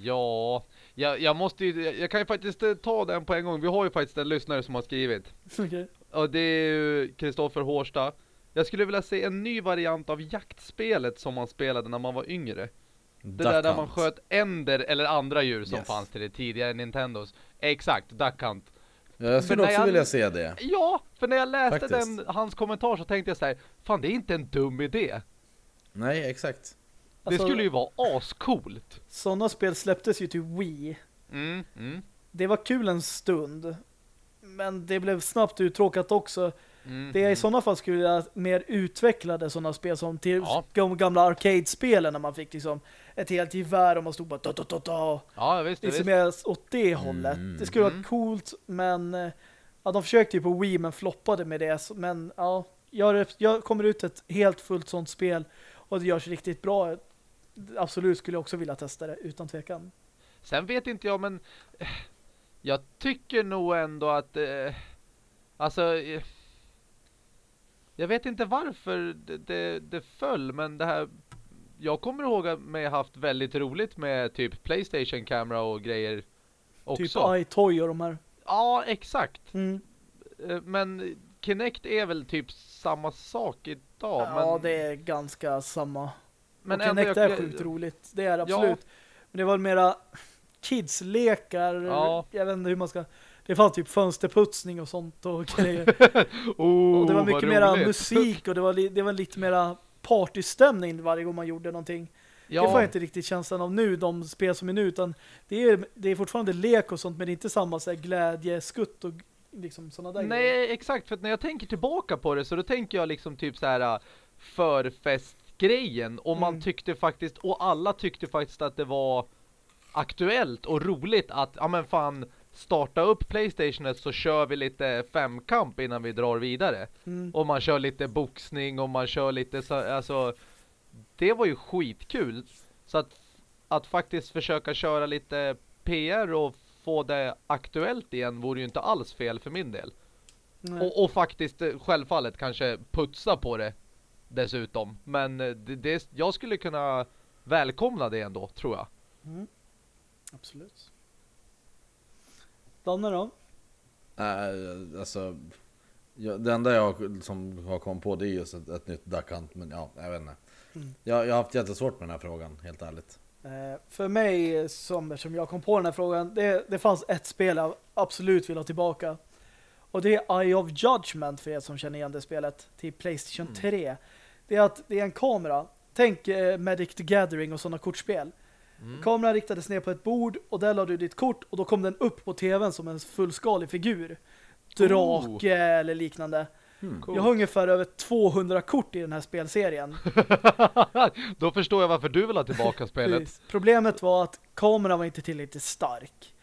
Ja, jag, jag måste ju, jag kan ju faktiskt eh, ta den på en gång. Vi har ju faktiskt en lyssnare som har skrivit. Okej. Och det är ju Kristoffer Hårsta. Jag skulle vilja se en ny variant av jaktspelet som man spelade när man var yngre. Det där där man sköt änder eller andra djur som Yes. fanns till det tidigare Nintendos. Exakt, Duck Hunt. Ja, jag skulle också jag- vilja se det. Ja, för när jag läste Faktiskt. den, hans kommentar så tänkte jag så här, fan det är inte en dum idé. Nej, exakt. Alltså- det skulle ju vara ascoolt. Sådana spel släpptes ju till Wii. Mm, mm, Det var kul en stund. Men det blev snabbt uttråkat också. mm, Det är i mm. sådana fall skulle jag mer utvecklade sådana spel som till Ja. de gamla arcade-spelen när man fick liksom ett helt gevär och man stod bara da, da, da, da. Ja, visst, Lite visst. åt det hållet. Mm. Det skulle Mm. vara coolt men eh, ja, de försökte ju på Wii men floppade med det. Men ja, jag, jag kommer ut ett helt fullt sånt spel och det görs riktigt bra. Absolut skulle jag också vilja testa det utan tvekan. Sen vet inte jag, men eh, jag tycker nog ändå att eh, alltså eh, jag vet inte varför det, det, det föll, men det här jag kommer ihåg att mig haft väldigt roligt med typ Playstation Camera och grejer också. Typ iToy och de här. Ja, exakt. Mm. Eh, Men Kinect är väl typ samma sak idag. Ja, men, det är ganska samma. men och Kinect jag- är sjukt roligt. Det är absolut. Men det var mera kidslekar. Ja. Jag vet inte hur man ska... Det fanns typ fönsterputsning och sånt och grejer. oh, och det var mycket mera roligt. musik och det var, det var lite mera partystämning varje gång man gjorde någonting. Ja. Det får jag inte riktigt känslan av nu, de spel som är nu, utan det är, det är fortfarande lek och sånt, men det är inte samma så här glädje, skutt och liksom sådana där grejer. Nej, exakt. För att när jag tänker tillbaka på det så då tänker jag liksom typ så här äh, förfestgrejen. Och man Mm. tyckte faktiskt, och alla tyckte faktiskt att det var aktuellt och roligt att, ja men fan, starta upp Playstationet så kör vi lite femkamp innan vi drar vidare. Mm. Och man kör lite boxning och man kör lite så, alltså det var ju skitkul. Så att, att faktiskt försöka köra lite PR och få det aktuellt igen vore ju inte alls fel för min del. Och, och faktiskt eh, självfallet kanske putsa på det dessutom. Men eh, det, det, jag skulle kunna välkomna det ändå, tror jag. Mm. Absolut. Danne då? Äh, alltså, ja, det enda jag som har kommit på det är just ett, ett nytt Duck Hunt, men ja, jag vet inte. Mm. Jag, jag har haft jättesvårt med den här frågan, helt ärligt. Eh, för mig, som, som jag kom på den här frågan, det, det fanns ett spel jag absolut vill ha tillbaka. Och det är Eye of Judgment för er som känner igen det spelet till Playstation Mm. 3. Det är att det är en kamera. Tänk eh, Magic the Gathering och sådana kortspel. Mm. Kameran riktades ner på ett bord och där la du ditt kort och då kom den upp på tvn som en fullskalig figur. Drake eller liknande. Cool. Jag har ungefär över 200 kort i den här spelserien. Då förstår jag varför du vill ha tillbaka spelet. Problemet var att kameran var inte tillräckligt stark.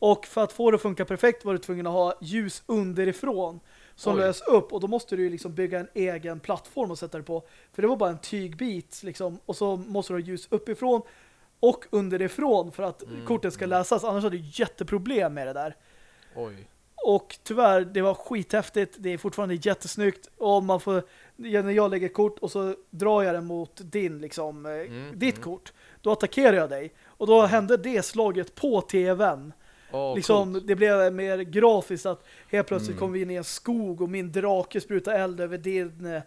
Och för att få det att funka perfekt var du tvungen att ha ljus underifrån som Oj. lös upp och då måste du liksom bygga en egen plattform och sätta det på. För det var bara en tygbit liksom och så måste du ha ljus uppifrån och underifrån för att Mm, korten ska mm. läsas. Annars har du jätteproblem med det där. Oj. Och tyvärr, det var skithäftigt. Det är fortfarande jättesnyggt. Och man får, när jag lägger kort och så drar jag den mot din, liksom, eh, Mm, ditt mm. kort. Då attackerar jag dig. Och då hände det slaget på tvn. Åh, liksom, coolt. det blev mer grafiskt att helt plötsligt Mm. kom vi in i en skog och min drake sprutar eld över din eh,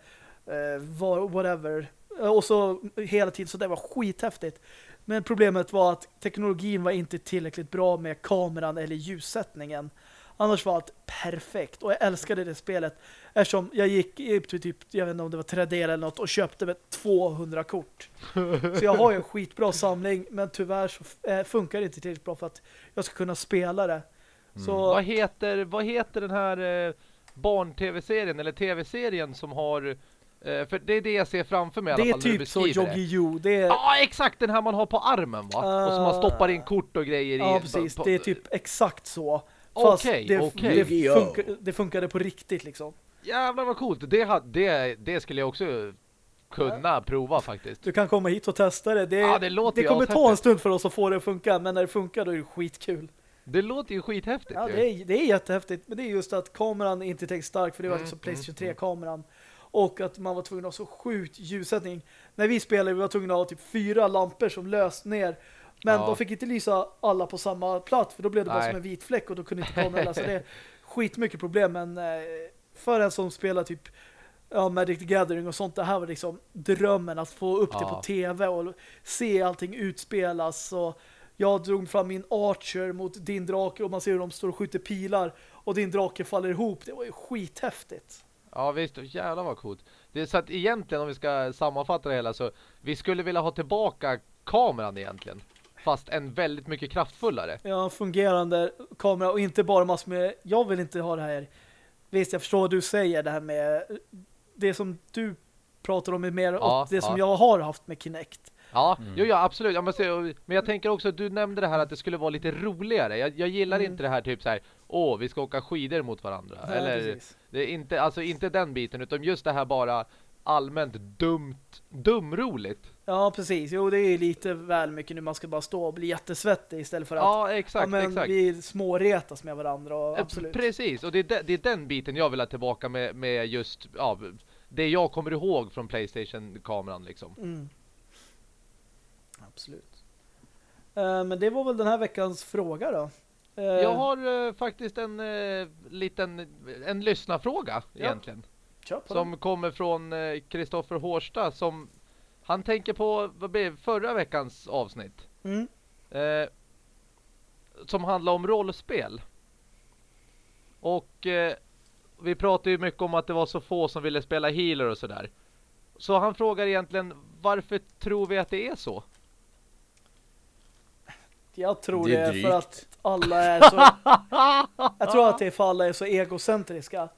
var- whatever. Eh, Och så hela tiden, så det var skithäftigt. Men problemet var att teknologin var inte tillräckligt bra med kameran eller ljussättningen. Annars var allt perfekt. Och jag älskade det spelet. Eftersom jag gick upp till typ, jag vet inte om det var Tradera eller något och köpte med 200 kort. Så jag har ju en skitbra samling. Men tyvärr så eh, funkar det inte tillräckligt bra för att jag ska kunna spela det. Så Vad heter, vad heter den här eh, barn-tv-serien eller tv-serien som har för det är det jag ser framför mig i alla det är fall du typ så beskriver det. Det är, Ja, exakt den här man har på armen va? och som man Ah. stoppar in kort och grejer i. ja, precis. på- Det är typ exakt så. Fast Okej, det, okej. det, funkar, det funkade på riktigt liksom. Jävlar vad coolt. Det, det, det skulle jag också kunna prova faktiskt. Du kan komma hit och testa det. Det, Ja, det låter ju kommer ta en stund för oss att få det att funka, men när det funkar då är det skitkul. Det låter ju skithäftigt Ja, ju. det är, det är jättehäftigt, men det är just att kameran är inte tillräckligt stark för det var Mm, liksom mm, Playstation mm. 3-kameran. Och att man var tvungen att ha så sjukt ljussättning. När vi spelade vi var tvungna att ha typ fyra lampor som löst ner. Men Ja. de fick inte lysa alla på samma plats för då blev det bara Nej. som en vit fläck och då kunde inte kameran läsa det. Skitmycket problem, men eh, för en som spelar typ ja, Magic the Gathering och sånt, det här var liksom drömmen att få upp det Ja. på tv och se allting utspelas och jag drog fram min Archer mot din drake och man ser hur de står och skjuter pilar och din drake faller ihop. Det var ju skithäftigt. Ja visst, jävlar vad coolt. Det är så att egentligen om vi ska sammanfatta det hela så vi skulle vilja ha tillbaka kameran egentligen. Fast en väldigt mycket kraftfullare. Ja, fungerande kamera och inte bara massor med... Jag vill inte ha det här... Visst, jag förstår vad du säger, det här med... Det som du pratar om är mer Ja, åt det som ja. jag har haft med Kinect. Ja, Mm. jo, ja absolut. Ja, men, och- men jag tänker också att du nämnde det här att det skulle vara lite roligare. Jag, jag gillar Mm. inte det här typ så här. Åh, vi ska åka skidor mot varandra. Ja, Eller precis. det är inte, alltså inte den biten utan just det här bara allmänt dumt, dumroligt. Ja, precis. Jo, det är lite väl mycket nu. Man ska bara stå och bli jättesvettig istället för att Ja, exakt, ja, men exakt. vi småretas med varandra. Och absolut. Precis, och det är, de, det är den biten jag vill ha tillbaka med, med just ja, det jag kommer ihåg från Playstation-kameran liksom. Mm. Absolut. Eh, men det var väl den här veckans fråga då. Eh, Jag har eh, faktiskt en liten en lyssnarfråga Ja. egentligen. Som kommer från Kristoffer Hårsta som han tänker på vad blev förra veckans avsnitt. den. Mm. Eh, som handlar om rollspel. Och eh, vi pratade ju mycket om att det var så få som ville spela healer och sådär. Så han frågar egentligen varför tror vi att det är så? Jag tror Det det, är är för att alla är så... jag tror att det är för alla är så egocentriska.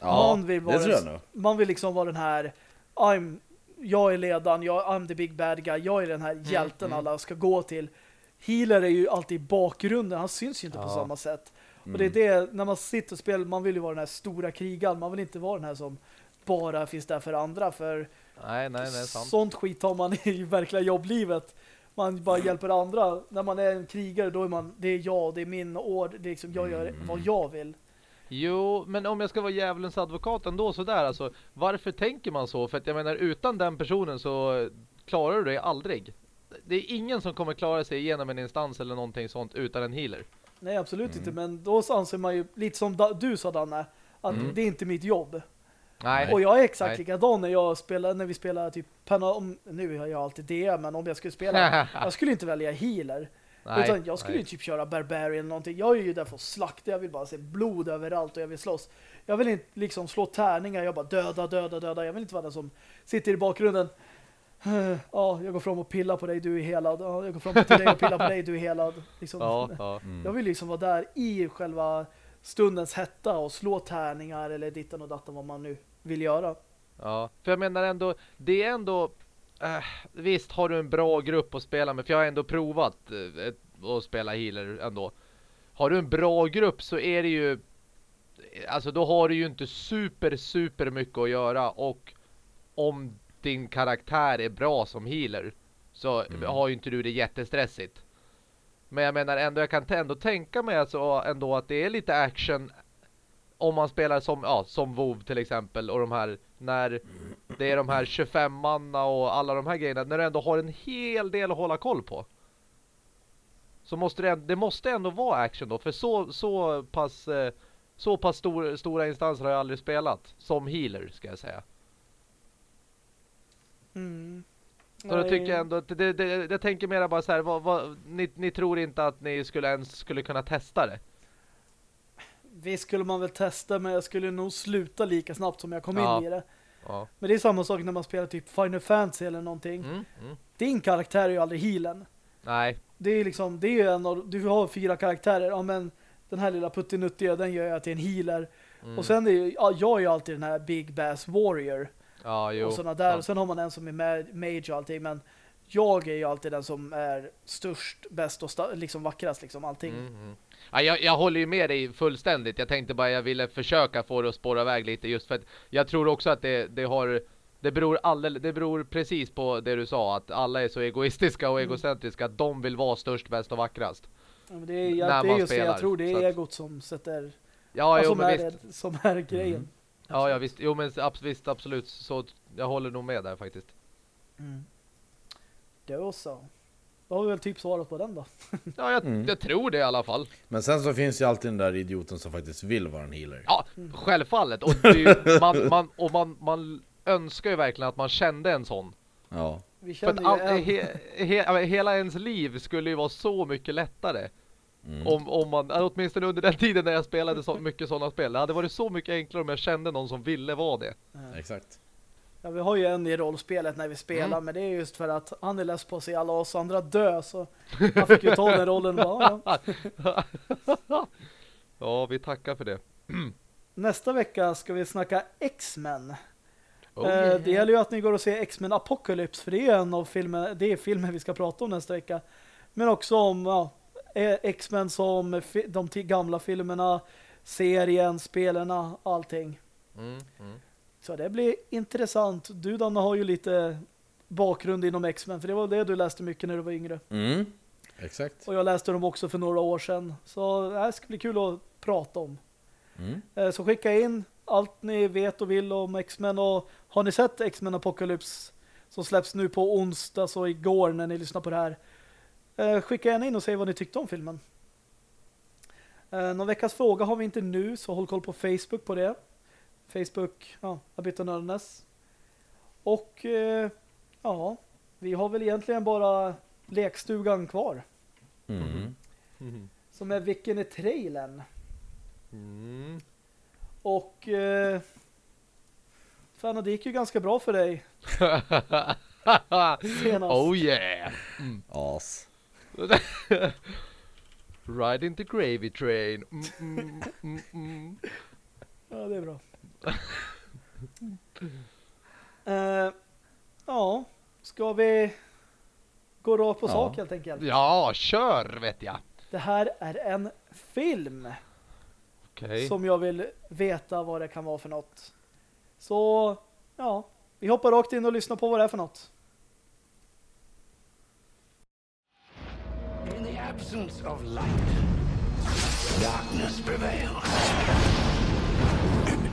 Ja, Man vill vara det tror jag nog. Man vill liksom vara den här... I'm, jag är ledaren, jag, I'm the big bad guy. Jag är den här hjälten mm. alla ska gå till. Healer är ju alltid i bakgrunden. Han syns ju inte på Ja. samma sätt. Och Mm. det är det, när man sitter och spelar, man vill ju vara den här stora krigaren. Man vill inte vara den här som bara finns där för andra. För Nej, nej, nej, sånt skit har man i verkliga jobblivet. Man bara hjälper andra. När man är en krigare då är man, det är jag, det är min ord. Det är liksom, jag gör vad jag vill. Jo, men om jag ska vara djävulens advokat ändå sådär alltså. Varför tänker man så? För att jag menar, utan den personen så klarar du dig aldrig. Det är ingen som kommer klara sig igenom en instans eller någonting sånt utan en healer. Nej, absolut Mm. inte. Men då anser man ju, lite som du sa Danne, att Mm. det är inte mitt jobb. Nej. Och jag är exakt Nej. likadan när jag spelar, när vi spelar typ om, nu har jag alltid det, men om jag skulle spela, jag skulle inte välja healer. nej, utan jag skulle nej. ju typ köra barbarian eller någonting. Jag är ju där för att slakta, jag vill bara se blod överallt och jag vill slåss. Jag vill inte liksom slå tärningar, jag bara döda, döda, döda. Jag vill inte vara den som sitter i bakgrunden. Ja, jag går fram och pillar på dig, du är helad. Ja, jag går fram till dig och pillar på dig, du är helad. Liksom. Ja, ja. Mm. Jag vill liksom vara där i själva stundens hetta och slå tärningar eller dittan och dattan vad man nu vill göra. Ja, för jag menar ändå, det är ändå, äh, visst har du en bra grupp att spela med, för jag har ändå provat äh, att spela healer ändå. Har du en bra grupp så är det ju, alltså då har du ju inte super, super mycket att göra och om din karaktär är bra som healer så Mm. har ju inte du det jättestressigt. Men jag menar ändå, jag kan ändå tänka mig alltså ändå att det är lite action om man spelar som, ja, som WoW till exempel och de här, när det är de här 25-manna och alla de här grejerna, när du ändå har en hel del att hålla koll på. Så måste det, det måste ändå vara action då, för så, så pass eh, så pass stor, stora instanser har jag aldrig spelat som healer ska jag säga. Mm. Så då tycker jag ändå att det, det, jag tänker mera bara så här, vad, vad, ni, ni tror inte att ni skulle ens skulle kunna testa det? Visst skulle man väl testa men jag skulle nog sluta lika snabbt som jag kom Ja. in i det. Ja. Men det är samma sak när man spelar typ Final Fantasy eller någonting. Mm, mm. Din karaktär är ju aldrig healen. Nej. Det är liksom, det är ju en av, du har fyra karaktärer. Ja men den här lilla puttinuttiga den gör jag till en healer. Mm. Och sen är ju, ja, jag är ju alltid den här Big Bass Warrior. ja, jo. och sådana där. Och sen har man en som är ma- mage och allting. Men jag är ju alltid den som är störst, bäst och liksom vackrast liksom allting. Mm, mm. Ja, jag, jag håller ju med dig fullständigt. Jag tänkte bara jag ville försöka få det att spåra iväg lite just för att jag tror också att det, det har det beror, alldeles, det beror precis på det du sa att alla är så egoistiska och Mm. egocentriska att de vill vara störst, bäst och vackrast. Ja, men det är, ja, När det är just det jag spelar, tror. Det är att- egot som sätter... Ja, ja, jo, som, är, visst. som är grejen. Ja, ja, visst. Jo, men visst, absolut. Så jag håller nog med där faktiskt. Mm. Då så. Då har vi väl typ svarat på den då. Ja, jag, Mm. jag tror det i alla fall. Men sen så finns ju alltid den där idioten som faktiskt vill vara en healer. Ja, självfallet. Och, ju, man, man, och man, man önskar ju verkligen att man kände en sån. Ja. Vi För att en... he, he, hela ens liv skulle ju vara så mycket lättare. Mm. Om, om man, åtminstone under den tiden när jag spelade så mycket sådana spel. Det hade varit så mycket enklare om jag kände någon som ville vara det. Exakt. Ja, vi har ju en i rollspelet när vi spelar, Mm. men det är just för att han är less på att se alla oss andra dö, så han fick ju ta den rollen. Bara, ja. Ja, vi tackar för det. Nästa vecka ska vi snacka X-Men. Oh, Eh, yeah. Det gäller ju att ni går och ser X-Men Apocalypse, för det är en av filmerna, det är filmen vi ska prata om nästa vecka. Men också om ja, eh, X-Men som de gamla filmerna, serien, spelarna, allting. Mm, mm. Så det blir intressant. Du Danne har ju lite bakgrund inom X-Men, för det var det du läste mycket när du var yngre. Mm. Exakt. Och jag läste dem också för några år sedan. Så det här ska bli kul att prata om. Mm. Eh, Så skicka in allt ni vet och vill om X-Men. Och har ni sett X-Men Apocalypse som släpps nu på onsdag så igår när ni lyssnar på det här. eh, Skicka gärna in och säg vad ni tyckte om filmen. Eh, Någon veckas fråga har vi inte nu så håll koll på Facebook på det. Facebook, ja, Abita Nördnäs. Och eh, ja, vi har väl egentligen bara lekstugan kvar. Mm. Mm. Som är Vilken är trailern? Mm. Och eh, fan, det gick ju ganska bra för dig senast. oh yeah! As. Ride into gravy train. Mm, mm, mm, mm. Ja, det är bra. Eh, ja, ska vi gå rakt på Ja. sak helt enkelt? Ja, kör vet jag. Det här är en film Okej. som jag vill veta vad det kan vara för något. Så, ja, vi hoppar rakt in och lyssnar på vad det är för något. In the absence of light, darkness prevails.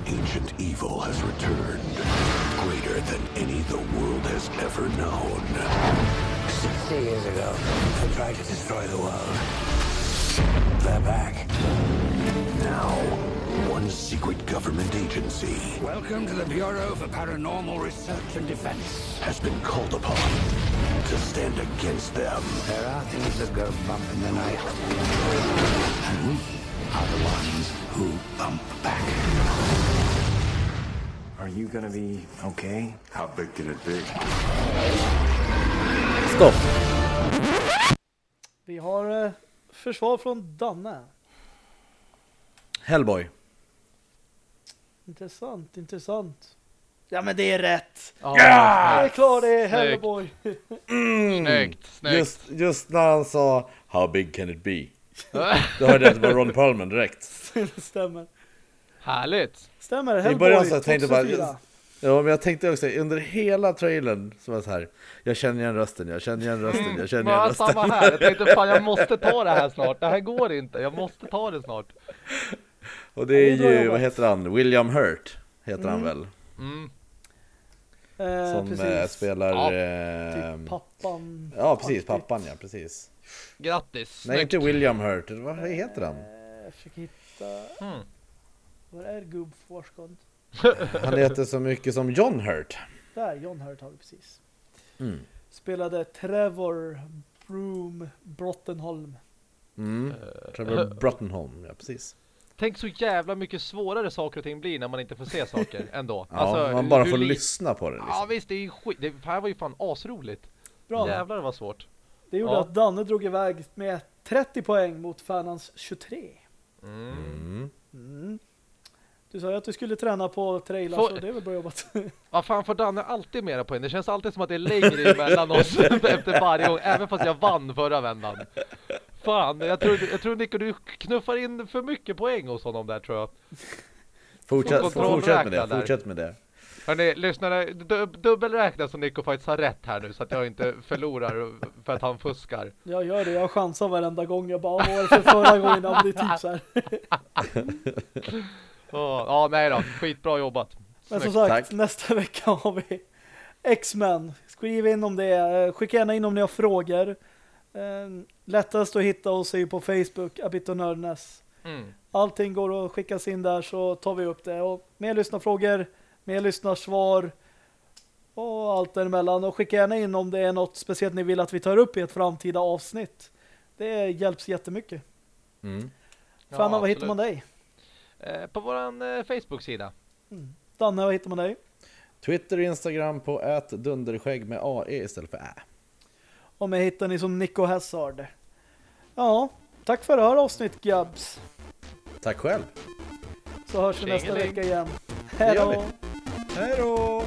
An ancient evil has returned, greater than any the world has ever known. Sixty years ago, they tried to destroy the world. They're back. Now, one secret government agency Welcome to the Bureau for Paranormal Research and Defense. has been called upon to stand against them. There are things that go bump in the night. And we are the ones who bump back. Are you gonna be okay? How big can it be? Stopp! Vi har eh, försvar från Danne. Hellboy. Intressant, intressant. Ja, men det är rätt. Ja, Det är klart det är. Hellboy. Snyggt, snyggt. Just, just när han sa How big can it be? Då hörde jag att det var Ron Perlman direkt. det stämmer. Härligt. Stämmer, I Hellboy början så jag tänkte bara 2004. Ja men jag tänkte också under hela trailern så var det så här Jag känner igen rösten, jag känner igen rösten, jag känner igen Ja, rösten samma här. Jag tänkte fan jag måste ta det här snart. Det här går inte. Jag måste ta det snart. Och det är ju, vad heter han? William Hurt Heter han väl? Mm. Eh, Som precis. eh, spelar Ja, eh, Typ pappan. Ja precis, pappan ja, precis Grattis. Nej Snyggt. inte William Hurt, vad heter han? Eh, Jag försöker hitta... Mm. Var är gubbforskaren? Han heter så mycket som John Hurt Där, John Hurt har vi precis. mm. Spelade Trevor Broom Brottenholm. Mm. Trevor Brottenholm, ja precis Tänk så jävla mycket svårare saker och ting blir när man inte får se saker ändå. Ja, Alltså, man bara får lyssna på det liksom. Ja visst, det är ju skit. Det här var ju fan asroligt. Bra. Jävlar vad svårt. Det gjorde Ja. att Danne drog iväg med 30 poäng mot Fernans 23. Mm. Mm. Du sa ju att du skulle träna på trailers Får- så det är väl bra jobbat. Vad fan får Danne alltid mera poäng? Det känns alltid som att det är längre emellan oss efter varje gång, även fast jag vann förra vändan. Fan, jag tror, jag tror Nico du knuffar in för mycket poäng hos honom där tror jag. Fortsätt, fortsätt med det, där. fortsätt med det Hörni, lyssnare, dub dubbelräkna så Nico faktiskt har rätt här nu så att jag inte förlorar för att han fuskar. Jag gör det, jag chansar varenda gång. Jag bara, vad var för förra gången? Ja, men det här. Ja, nej då, skitbra jobbat. Men som sagt, Tack. nästa vecka har vi X-Men. Skriv in om det. Eh, Skicka gärna in om ni har frågor. Eh, Lättast att hitta oss är ju på Facebook, Abit och Nördnäs. Mm. Allting går att skickas in där så tar vi upp det. Och mer lyssnarfrågor, mer lyssnarsvar och allt däremellan. Och skicka gärna in om det är något speciellt ni vill att vi tar upp i ett framtida avsnitt. Det hjälps jättemycket. mm. Ja, Fanna, vad hittar man dig? Eh, på våran eh, Facebook-sida. Danne, vad hittar man dig? Twitter och Instagram på ät dunderskägg med AE istället för ä Och mig hittar ni som Nico Hazard. Ja, tack för det här avsnitt, Gabs. Tack själv! Så hörs vi nästa vecka igen. Hej då! Hej då!